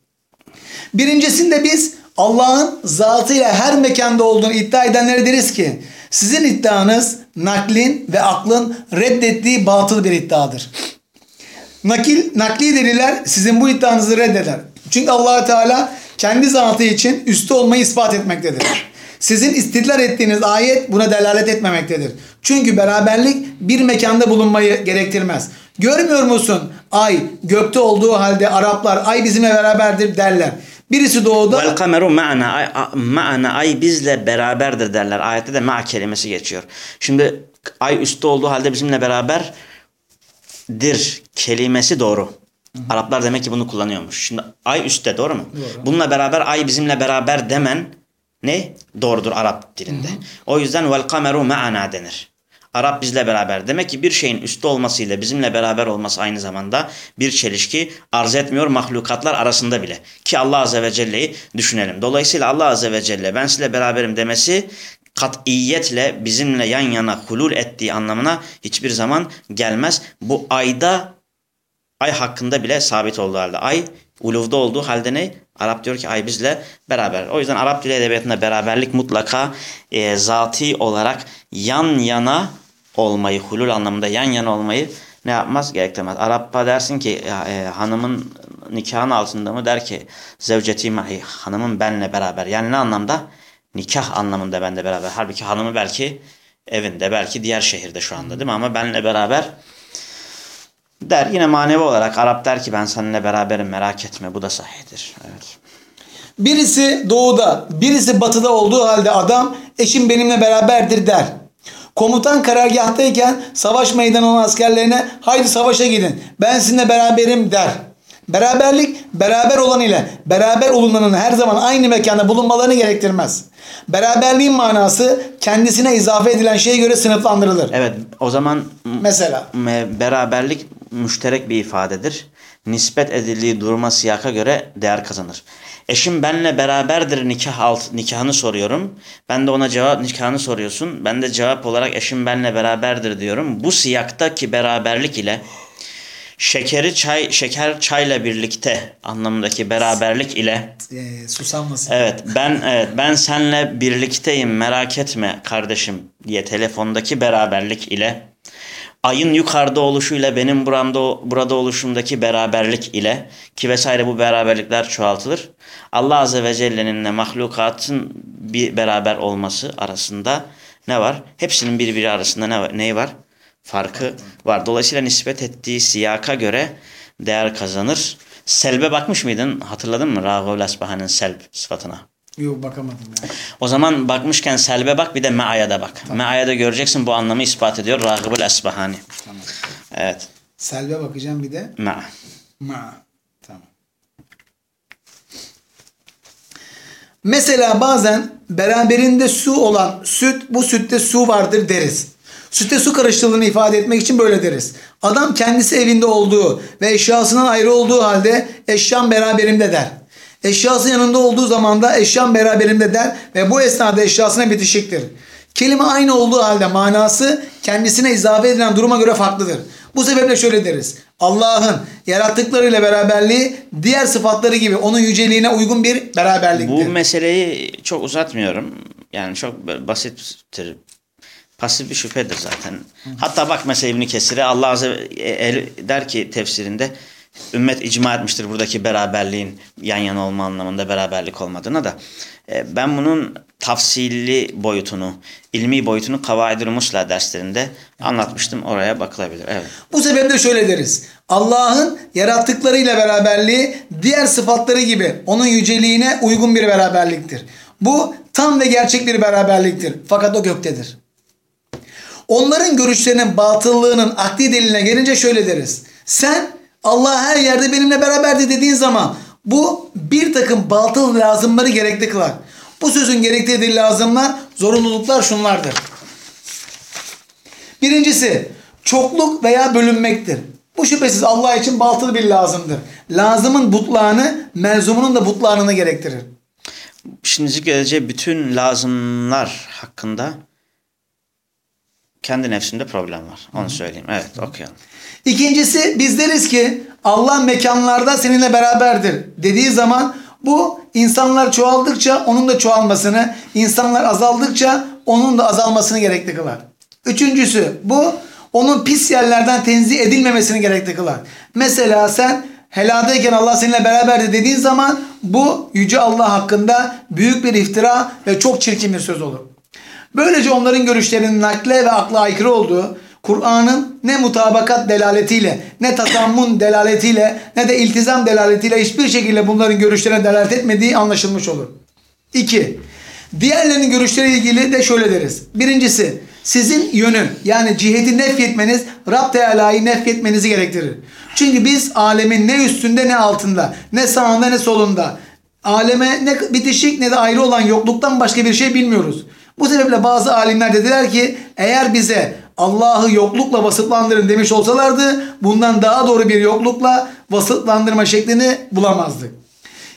Speaker 2: Birincisinde biz Allah'ın zatıyla her mekanda olduğunu iddia edenlere deriz ki sizin iddianız naklin ve aklın reddettiği batıl bir iddiadır. Nakil, nakli deliller sizin bu iddianızı reddeder. Çünkü allah Teala kendi zatı için üstü olmayı ispat etmektedir. Sizin istidlal ettiğiniz ayet buna delalet etmemektedir. Çünkü beraberlik bir mekanda bulunmayı gerektirmez. Görmüyor musun? Ay gökte olduğu halde Araplar ay bizimle beraberdir derler. Birisi doğuda
Speaker 1: Vel kameru ma'ana ay, ma'ana ay bizle beraberdir derler. Ayette de ma kelimesi geçiyor. Şimdi ay üstte olduğu halde bizimle beraberdir kelimesi doğru. Araplar demek ki bunu kullanıyormuş. Şimdi ay üstte doğru mu?
Speaker 2: Doğru.
Speaker 1: Bununla beraber ay bizimle beraber demen ne? Doğrudur Arap dilinde. O yüzden vel kameru ma'ana denir. Arap bizle beraber. Demek ki bir şeyin üstte olmasıyla bizimle beraber olması aynı zamanda bir çelişki arz etmiyor mahlukatlar arasında bile. Ki Allah Azze ve Celle'yi düşünelim. Dolayısıyla Allah Azze ve Celle ben sizinle beraberim demesi katiyetle bizimle yan yana hulul ettiği anlamına hiçbir zaman gelmez. Bu ayda ay hakkında bile sabit olduğu halde. Ay uluvda olduğu halde ne? Arap diyor ki ay bizle beraber. O yüzden Arap dili edebiyatında beraberlik mutlaka e, zati olarak yan yana olmayı, hulul anlamında yan yana olmayı ne yapmaz? Gerektirmez. Arap'a dersin ki e, hanımın nikahın altında mı? Der ki zevceti mahi, hanımın benle beraber. Yani ne anlamda? Nikah anlamında benle beraber. Halbuki hanımı belki evinde, belki diğer şehirde şu anda değil mi? Ama benle beraber der. Yine manevi olarak Arap der ki ben seninle beraberim merak etme. Bu da sahihdir. Evet.
Speaker 2: Birisi doğuda, birisi batıda olduğu halde adam eşim benimle beraberdir der. Komutan karargahtayken savaş meydanı olan askerlerine haydi savaşa gidin ben sizinle beraberim der. Beraberlik beraber olan ile beraber olunanın her zaman aynı mekanda bulunmalarını gerektirmez. Beraberliğin manası kendisine izafe edilen şeye göre sınıflandırılır.
Speaker 1: Evet o zaman
Speaker 2: Mesela
Speaker 1: me- beraberlik müşterek bir ifadedir. Nispet edildiği duruma siyaka göre değer kazanır. Eşim benle beraberdir nikah alt nikahını soruyorum. Ben de ona cevap nikahını soruyorsun. Ben de cevap olarak eşim benle beraberdir diyorum. Bu siyaktaki beraberlik ile şekeri çay şeker çayla birlikte anlamındaki beraberlik ile
Speaker 2: e, susanmasın.
Speaker 1: Evet ben evet ben senle birlikteyim merak etme kardeşim diye telefondaki beraberlik ile ayın yukarıda oluşuyla benim buramda burada oluşumdaki beraberlik ile ki vesaire bu beraberlikler çoğaltılır. Allah Azze ve Celle'nin mahlukatın bir beraber olması arasında ne var? Hepsinin birbiri arasında ne var? Neyi var? Farkı var. Dolayısıyla nispet ettiği siyaka göre değer kazanır. Selbe bakmış mıydın? Hatırladın mı? Rağavul Asbahan'ın selb sıfatına.
Speaker 2: Yok bakamadım ya.
Speaker 1: O zaman bakmışken selbe bak bir de me'aya da bak. Me'aya da göreceksin bu anlamı ispat ediyor Ragıbul Esbahani.
Speaker 2: Tamam.
Speaker 1: Evet.
Speaker 2: Selve bakacağım bir de.
Speaker 1: Me.
Speaker 2: Ma. Tamam. Mesela bazen beraberinde su olan süt bu sütte su vardır deriz. Sütte su karıştırıldığını ifade etmek için böyle deriz. Adam kendisi evinde olduğu ve eşyasından ayrı olduğu halde eşyam beraberimde der. Eşyası yanında olduğu zaman da eşyam beraberimde der ve bu esnada eşyasına bitişiktir. Kelime aynı olduğu halde manası kendisine izafe edilen duruma göre farklıdır. Bu sebeple şöyle deriz. Allah'ın yarattıklarıyla beraberliği diğer sıfatları gibi onun yüceliğine uygun bir beraberliktir.
Speaker 1: Bu meseleyi çok uzatmıyorum. Yani çok basittir. Pasif bir şüphedir zaten. Hatta bak mesela İbn Kesir'e Allah Azze el der ki tefsirinde ümmet icma etmiştir buradaki beraberliğin yan yana olma anlamında beraberlik olmadığına da. E, Ben bunun tafsilli boyutunu, ilmi boyutunu Kavaid-ül Musla derslerinde anlatmıştım. Oraya bakılabilir. Evet.
Speaker 2: Bu sebeple şöyle deriz. Allah'ın yarattıklarıyla beraberliği diğer sıfatları gibi onun yüceliğine uygun bir beraberliktir. Bu tam ve gerçek bir beraberliktir. Fakat o göktedir. Onların görüşlerinin batıllığının akli deliline gelince şöyle deriz. Sen Allah her yerde benimle beraberdi dediğin zaman bu bir takım batıl lazımları gerekli kılar. Bu sözün gerektirdiği lazımlar, zorunluluklar şunlardır. Birincisi çokluk veya bölünmektir. Bu şüphesiz Allah için batıl bir lazımdır. Lazımın butlağını, melzumunun da butlağını gerektirir.
Speaker 1: Şimdi zikredeceği bütün lazımlar hakkında kendi nefsinde problem var. Onu söyleyeyim. Evet okuyalım.
Speaker 2: İkincisi biz deriz ki Allah mekanlarda seninle beraberdir dediği zaman bu insanlar çoğaldıkça onun da çoğalmasını, insanlar azaldıkça onun da azalmasını gerekli kılar. Üçüncüsü bu onun pis yerlerden tenzih edilmemesini gerekli kılar. Mesela sen heladayken Allah seninle beraberdi dediğin zaman bu yüce Allah hakkında büyük bir iftira ve çok çirkin bir söz olur. Böylece onların görüşlerinin nakle ve akla aykırı olduğu, Kur'an'ın ne mutabakat delaletiyle, ne tasammun delaletiyle, ne de iltizam delaletiyle hiçbir şekilde bunların görüşlerine delalet etmediği anlaşılmış olur. 2. Diğerlerinin görüşleriyle ilgili de şöyle deriz. Birincisi, sizin yönü yani ciheti nefyetmeniz Rab Teala'yı nefyetmenizi gerektirir. Çünkü biz alemin ne üstünde ne altında, ne sağında ne solunda, Aleme ne bitişik ne de ayrı olan yokluktan başka bir şey bilmiyoruz. Bu sebeple bazı alimler dediler ki eğer bize Allah'ı yoklukla vasıflandırın demiş olsalardı bundan daha doğru bir yoklukla vasıflandırma şeklini bulamazdık.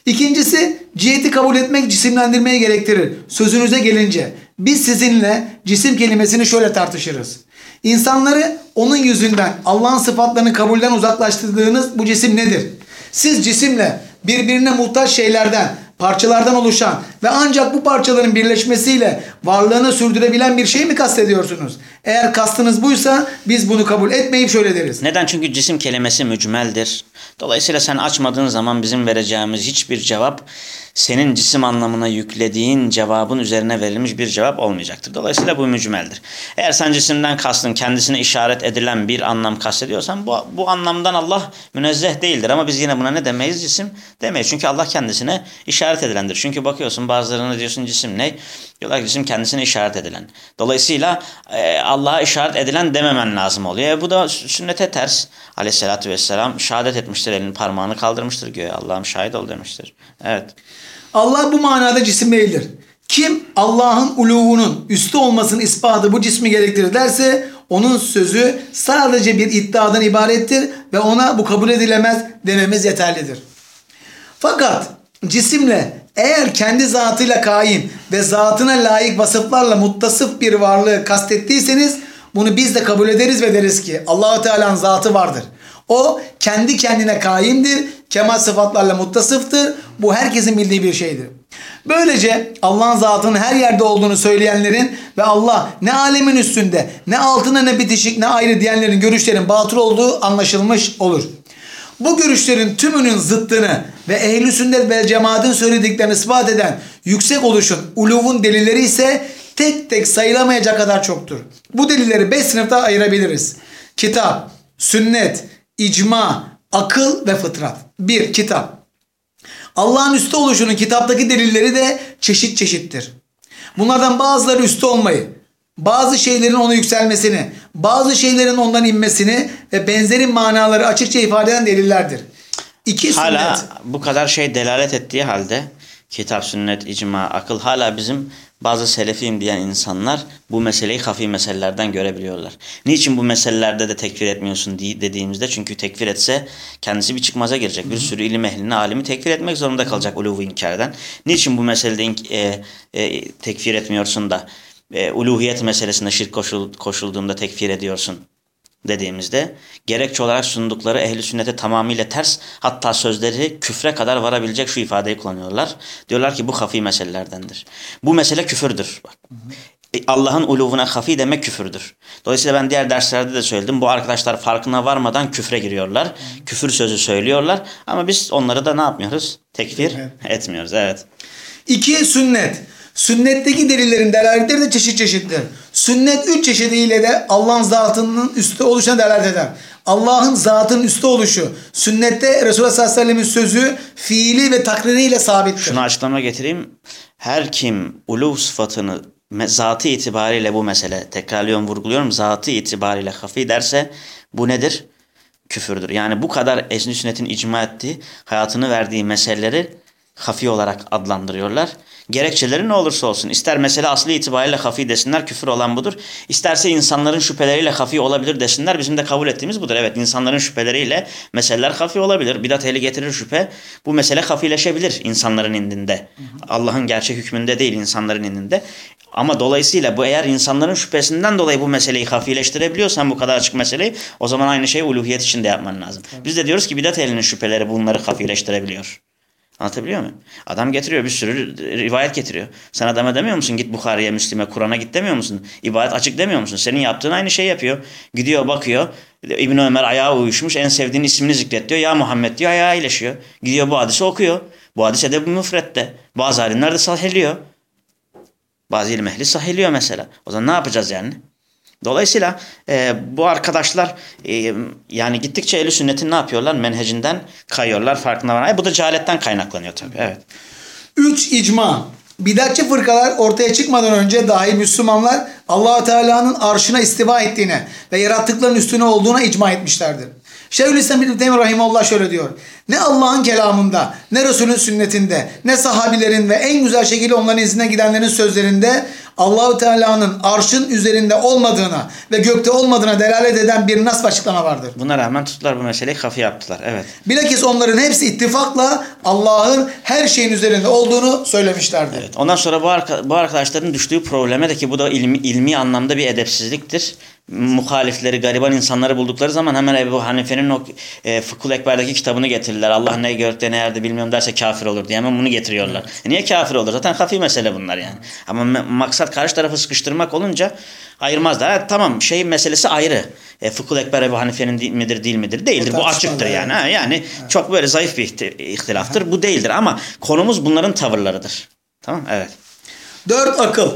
Speaker 2: İkincisi ciheti kabul etmek cisimlendirmeyi gerektirir. Sözünüze gelince biz sizinle cisim kelimesini şöyle tartışırız. İnsanları onun yüzünden Allah'ın sıfatlarını kabulden uzaklaştırdığınız bu cisim nedir? Siz cisimle birbirine muhtaç şeylerden, parçalardan oluşan ve ancak bu parçaların birleşmesiyle varlığını sürdürebilen bir şey mi kastediyorsunuz? Eğer kastınız buysa biz bunu kabul etmeyip şöyle deriz.
Speaker 1: Neden? Çünkü cisim kelimesi mücmeldir. Dolayısıyla sen açmadığın zaman bizim vereceğimiz hiçbir cevap senin cisim anlamına yüklediğin cevabın üzerine verilmiş bir cevap olmayacaktır. Dolayısıyla bu mücmeldir. Eğer sen cisimden kastın kendisine işaret edilen bir anlam kastediyorsan bu, bu anlamdan Allah münezzeh değildir. Ama biz yine buna ne demeyiz? Cisim demeyiz. Çünkü Allah kendisine işaret edilendir. Çünkü bakıyorsun bazılarına diyorsun cisim ne? Diyorlar ki cisim kendisine işaret edilen. Dolayısıyla e, Allah'a işaret edilen dememen lazım oluyor. E, bu da sünnete ters. Aleyhissalatü vesselam şehadet etmiştir. Elini parmağını kaldırmıştır göğe. Allah'ım şahit ol demiştir. Evet.
Speaker 2: Allah bu manada cisim değildir. Kim Allah'ın uluvunun üstü olmasının ispatı bu cismi gerektirir derse onun sözü sadece bir iddiadan ibarettir ve ona bu kabul edilemez dememiz yeterlidir. Fakat cisimle eğer kendi zatıyla kaim ve zatına layık vasıflarla muttasıf bir varlığı kastettiyseniz bunu biz de kabul ederiz ve deriz ki Allahu Teala'nın zatı vardır. O kendi kendine kaimdir, kemal sıfatlarla muttasıftır. Bu herkesin bildiği bir şeydir. Böylece Allah'ın zatının her yerde olduğunu söyleyenlerin ve Allah ne alemin üstünde, ne altında ne bitişik, ne ayrı diyenlerin görüşlerin batıl olduğu anlaşılmış olur. Bu görüşlerin tümünün zıttını ve ehl-i sünnet ve cemaatin söylediklerini ispat eden yüksek oluşun, uluvun delilleri ise tek tek sayılamayacak kadar çoktur. Bu delilleri beş sınıfta ayırabiliriz. Kitap, sünnet, icma, akıl ve fıtrat. Bir, kitap. Allah'ın üstü oluşunun kitaptaki delilleri de çeşit çeşittir. Bunlardan bazıları üstü olmayı, bazı şeylerin ona yükselmesini, bazı şeylerin ondan inmesini ve benzeri manaları açıkça ifade eden delillerdir. İki
Speaker 1: Hala
Speaker 2: sünnet.
Speaker 1: bu kadar şey delalet ettiği halde kitap, sünnet, icma, akıl hala bizim bazı selefiyim diyen insanlar bu meseleyi hafi meselelerden görebiliyorlar. Niçin bu meselelerde de tekfir etmiyorsun dediğimizde çünkü tekfir etse kendisi bir çıkmaza girecek. Bir sürü ilim ehlini, alimi tekfir etmek zorunda kalacak uluvu inkardan. Niçin bu meselede e, e, tekfir etmiyorsun da e, uluhiyet meselesinde şirk koşul, koşulduğunda tekfir ediyorsun dediğimizde gerekçe olarak sundukları ehli sünnete tamamıyla ters hatta sözleri küfre kadar varabilecek şu ifadeyi kullanıyorlar. Diyorlar ki bu hafi meselelerdendir. Bu mesele küfürdür. Bak. E, Allah'ın uluvuna hafi demek küfürdür. Dolayısıyla ben diğer derslerde de söyledim. Bu arkadaşlar farkına varmadan küfre giriyorlar. Küfür sözü söylüyorlar. Ama biz onları da ne yapmıyoruz? Tekfir
Speaker 2: Evet.
Speaker 1: etmiyoruz. Evet.
Speaker 2: İki sünnet. Sünnetteki delillerin delaletleri de çeşit çeşittir. Sünnet üç çeşidiyle de Allah'ın zatının üstü oluşuna delalet eder. Allah'ın zatının üstü oluşu. Sünnette Resulullah sallallahu aleyhi ve sellem'in sözü fiili ve takririyle sabittir.
Speaker 1: Şunu açıklama getireyim. Her kim uluv sıfatını zatı itibariyle bu mesele tekrarlıyorum vurguluyorum zatı itibariyle hafi derse bu nedir? Küfürdür. Yani bu kadar esni sünnetin icma ettiği hayatını verdiği meseleleri hafi olarak adlandırıyorlar. Gerekçeleri ne olursa olsun. İster mesele aslı itibariyle hafi desinler küfür olan budur. İsterse insanların şüpheleriyle hafi olabilir desinler. Bizim de kabul ettiğimiz budur. Evet insanların şüpheleriyle meseleler hafi olabilir. Bidat ehli getirir şüphe. Bu mesele hafileşebilir insanların indinde. Allah'ın gerçek hükmünde değil insanların indinde. Ama dolayısıyla bu eğer insanların şüphesinden dolayı bu meseleyi hafileştirebiliyorsan bu kadar açık meseleyi o zaman aynı şeyi uluhiyet için de yapman lazım. Biz de diyoruz ki bidat ehlinin şüpheleri bunları hafileştirebiliyor. Anlatabiliyor muyum? Adam getiriyor bir sürü rivayet getiriyor. Sen adama demiyor musun git Bukhari'ye, Müslim'e, Kur'an'a git demiyor musun? İbadet açık demiyor musun? Senin yaptığın aynı şeyi yapıyor. Gidiyor bakıyor. İbn Ömer ayağı uyuşmuş. En sevdiğin ismini zikret diyor. Ya Muhammed diyor ayağı iyileşiyor. Gidiyor bu hadisi okuyor. Bu hadis edebi müfrette. Bazı alimler de sahihliyor. Bazı ilim ehli sahihliyor mesela. O zaman ne yapacağız yani? Dolayısıyla e, bu arkadaşlar e, yani gittikçe eli sünnetin ne yapıyorlar? Menhecinden kayıyorlar farkına var. E, bu da cehaletten kaynaklanıyor tabii. Evet.
Speaker 2: 3. icma. Bidatçı fırkalar ortaya çıkmadan önce dahi Müslümanlar allah Teala'nın arşına istiva ettiğine ve yarattıkların üstüne olduğuna icma etmişlerdir. Şeyhülislam İbn Teymi Rahimullah şöyle diyor. Ne Allah'ın kelamında, ne Resulün sünnetinde, ne sahabilerin ve en güzel şekilde onların izine gidenlerin sözlerinde Allahu Teala'nın arşın üzerinde olmadığına ve gökte olmadığına delalet eden bir nas açıklama vardır.
Speaker 1: Buna rağmen tuttular bu meseleyi kafi yaptılar. Evet.
Speaker 2: Bilakis onların hepsi ittifakla Allah'ın her şeyin üzerinde olduğunu söylemişlerdir.
Speaker 1: Evet. Ondan sonra bu, arka, bu arkadaşların düştüğü probleme de ki bu da ilmi, ilmi anlamda bir edepsizliktir. Muhalifleri, gariban insanları buldukları zaman hemen Ebu Hanife'nin o e, Fıkhul Ekber'deki kitabını getirirler. Allah ne gökte ne yerde bilmiyorum derse kafir olur diye hemen bunu getiriyorlar. E niye kafir olur? Zaten hafi mesele bunlar yani. Ama me- maksat karşı tarafı sıkıştırmak olunca ayırmazlar. Ha, tamam şey meselesi ayrı. E, Fıkhul Ekber Ebu Hanife'nin değil midir değil midir? Değildir. Bu açıktır yani.
Speaker 2: evet.
Speaker 1: Ha, yani çok böyle zayıf bir ihti- ihtilaftır. Bu değildir ama konumuz bunların tavırlarıdır. Tamam Evet.
Speaker 2: Dört akıl.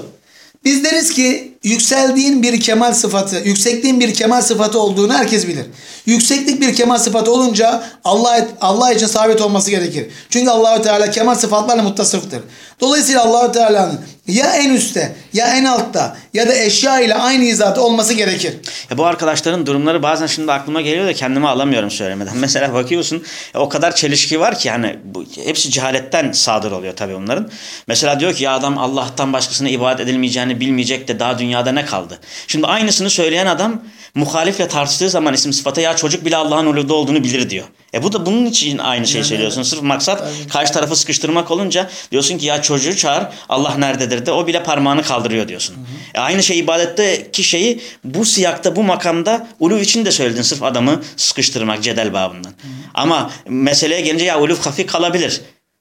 Speaker 2: Biz deriz ki yükseldiğin bir kemal sıfatı, yüksekliğin bir kemal sıfatı olduğunu herkes bilir. Yükseklik bir kemal sıfatı olunca Allah Allah için sabit olması gerekir. Çünkü Allahu Teala kemal sıfatlarla muttasıftır. Dolayısıyla Allahu Teala'nın ya en üstte, ya en altta ya da eşya ile aynı hizada olması gerekir.
Speaker 1: Ya bu arkadaşların durumları bazen şimdi aklıma geliyor da kendime alamıyorum söylemeden. Mesela bakıyorsun e, o kadar çelişki var ki hani bu, hepsi cehaletten sadır oluyor tabii onların. Mesela diyor ki ya adam Allah'tan başkasına ibadet edilmeyeceğini bilmeyecek de daha dünyada ne kaldı? Şimdi aynısını söyleyen adam muhalifle tartıştığı zaman isim sıfata ya çocuk bile Allah'ın uluvda olduğunu bilir diyor. E bu da bunun için aynı şeyi söylüyorsun. Sırf maksat karşı tarafı sıkıştırmak olunca diyorsun ki ya çocuğu çağır Allah nerededir de o bile parmağını kaldırıyor diyorsun. E aynı şey ibadetteki şeyi bu siyakta bu makamda uluv için de söyledin sırf adamı sıkıştırmak cedel babından. Ama meseleye gelince ya uluv hafi kalabilir.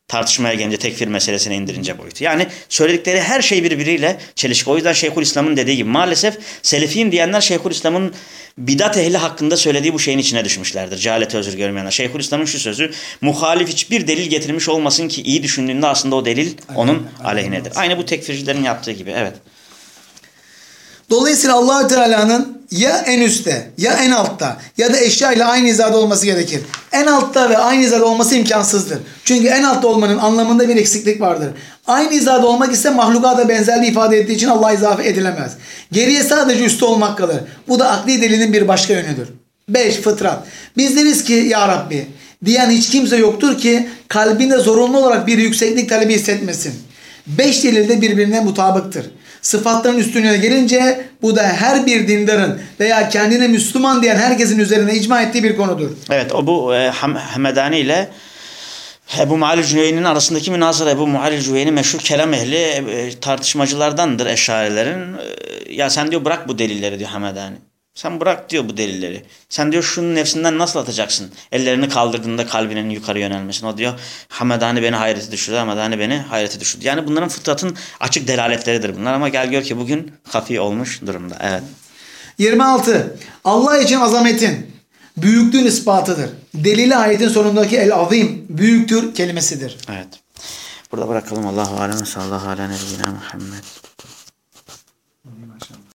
Speaker 1: Tartışmaya gelince tekfir meselesine indirince boyutu. Yani söyledikleri her şey birbiriyle çelişki. O yüzden Şeyhülislam'ın dediği gibi maalesef Selefiyim diyenler Şeyhülislam'ın bidat ehli hakkında söylediği bu şeyin içine düşmüşlerdir. Cehalete özür görmeyenler. Şeyhülislam'ın şu sözü muhalif hiçbir delil getirmiş olmasın ki iyi düşündüğünde aslında o delil onun aleyhinedir. Aynı bu tekfircilerin yaptığı gibi. Evet.
Speaker 2: Dolayısıyla Allahü Teala'nın ya en üstte ya en altta ya da eşya ile aynı hizada olması gerekir. En altta ve aynı hizada olması imkansızdır. Çünkü en altta olmanın anlamında bir eksiklik vardır. Aynı hizada olmak ise mahlukata benzerliği ifade ettiği için Allah'a izafe edilemez. Geriye sadece üstte olmak kalır. Bu da akli delilin bir başka yönüdür. 5. Fıtrat. Biz deriz ki ya Rabbi diyen hiç kimse yoktur ki kalbinde zorunlu olarak bir yükseklik talebi hissetmesin. Beş delil de birbirine mutabıktır. Sıfatların üstüne gelince bu da her bir dindarın veya kendine Müslüman diyen herkesin üzerine icma ettiği bir konudur.
Speaker 1: Evet o bu e, Ham- Hamedani ile Ebu Muallil Cüveyni'nin arasındaki münazara Ebu Muallil Cüveyni meşhur kelam ehli e, tartışmacılardandır eşarilerin. E, ya sen diyor bırak bu delilleri diyor Hamedani. Sen bırak diyor bu delilleri. Sen diyor şunun nefsinden nasıl atacaksın? Ellerini kaldırdığında kalbinin yukarı yönelmesini. O diyor Hamedani beni hayrete düşürdü. Hamedani beni hayrete düşürdü. Yani bunların fıtratın açık delaletleridir bunlar. Ama gel gör ki bugün hafi olmuş durumda. Evet.
Speaker 2: 26. Allah için azametin, büyüklüğün ispatıdır. Delili ayetin sonundaki el azim, büyüktür kelimesidir.
Speaker 1: Evet. Burada bırakalım. Allahu alem sallallahu aleyhi ve sellem Muhammed.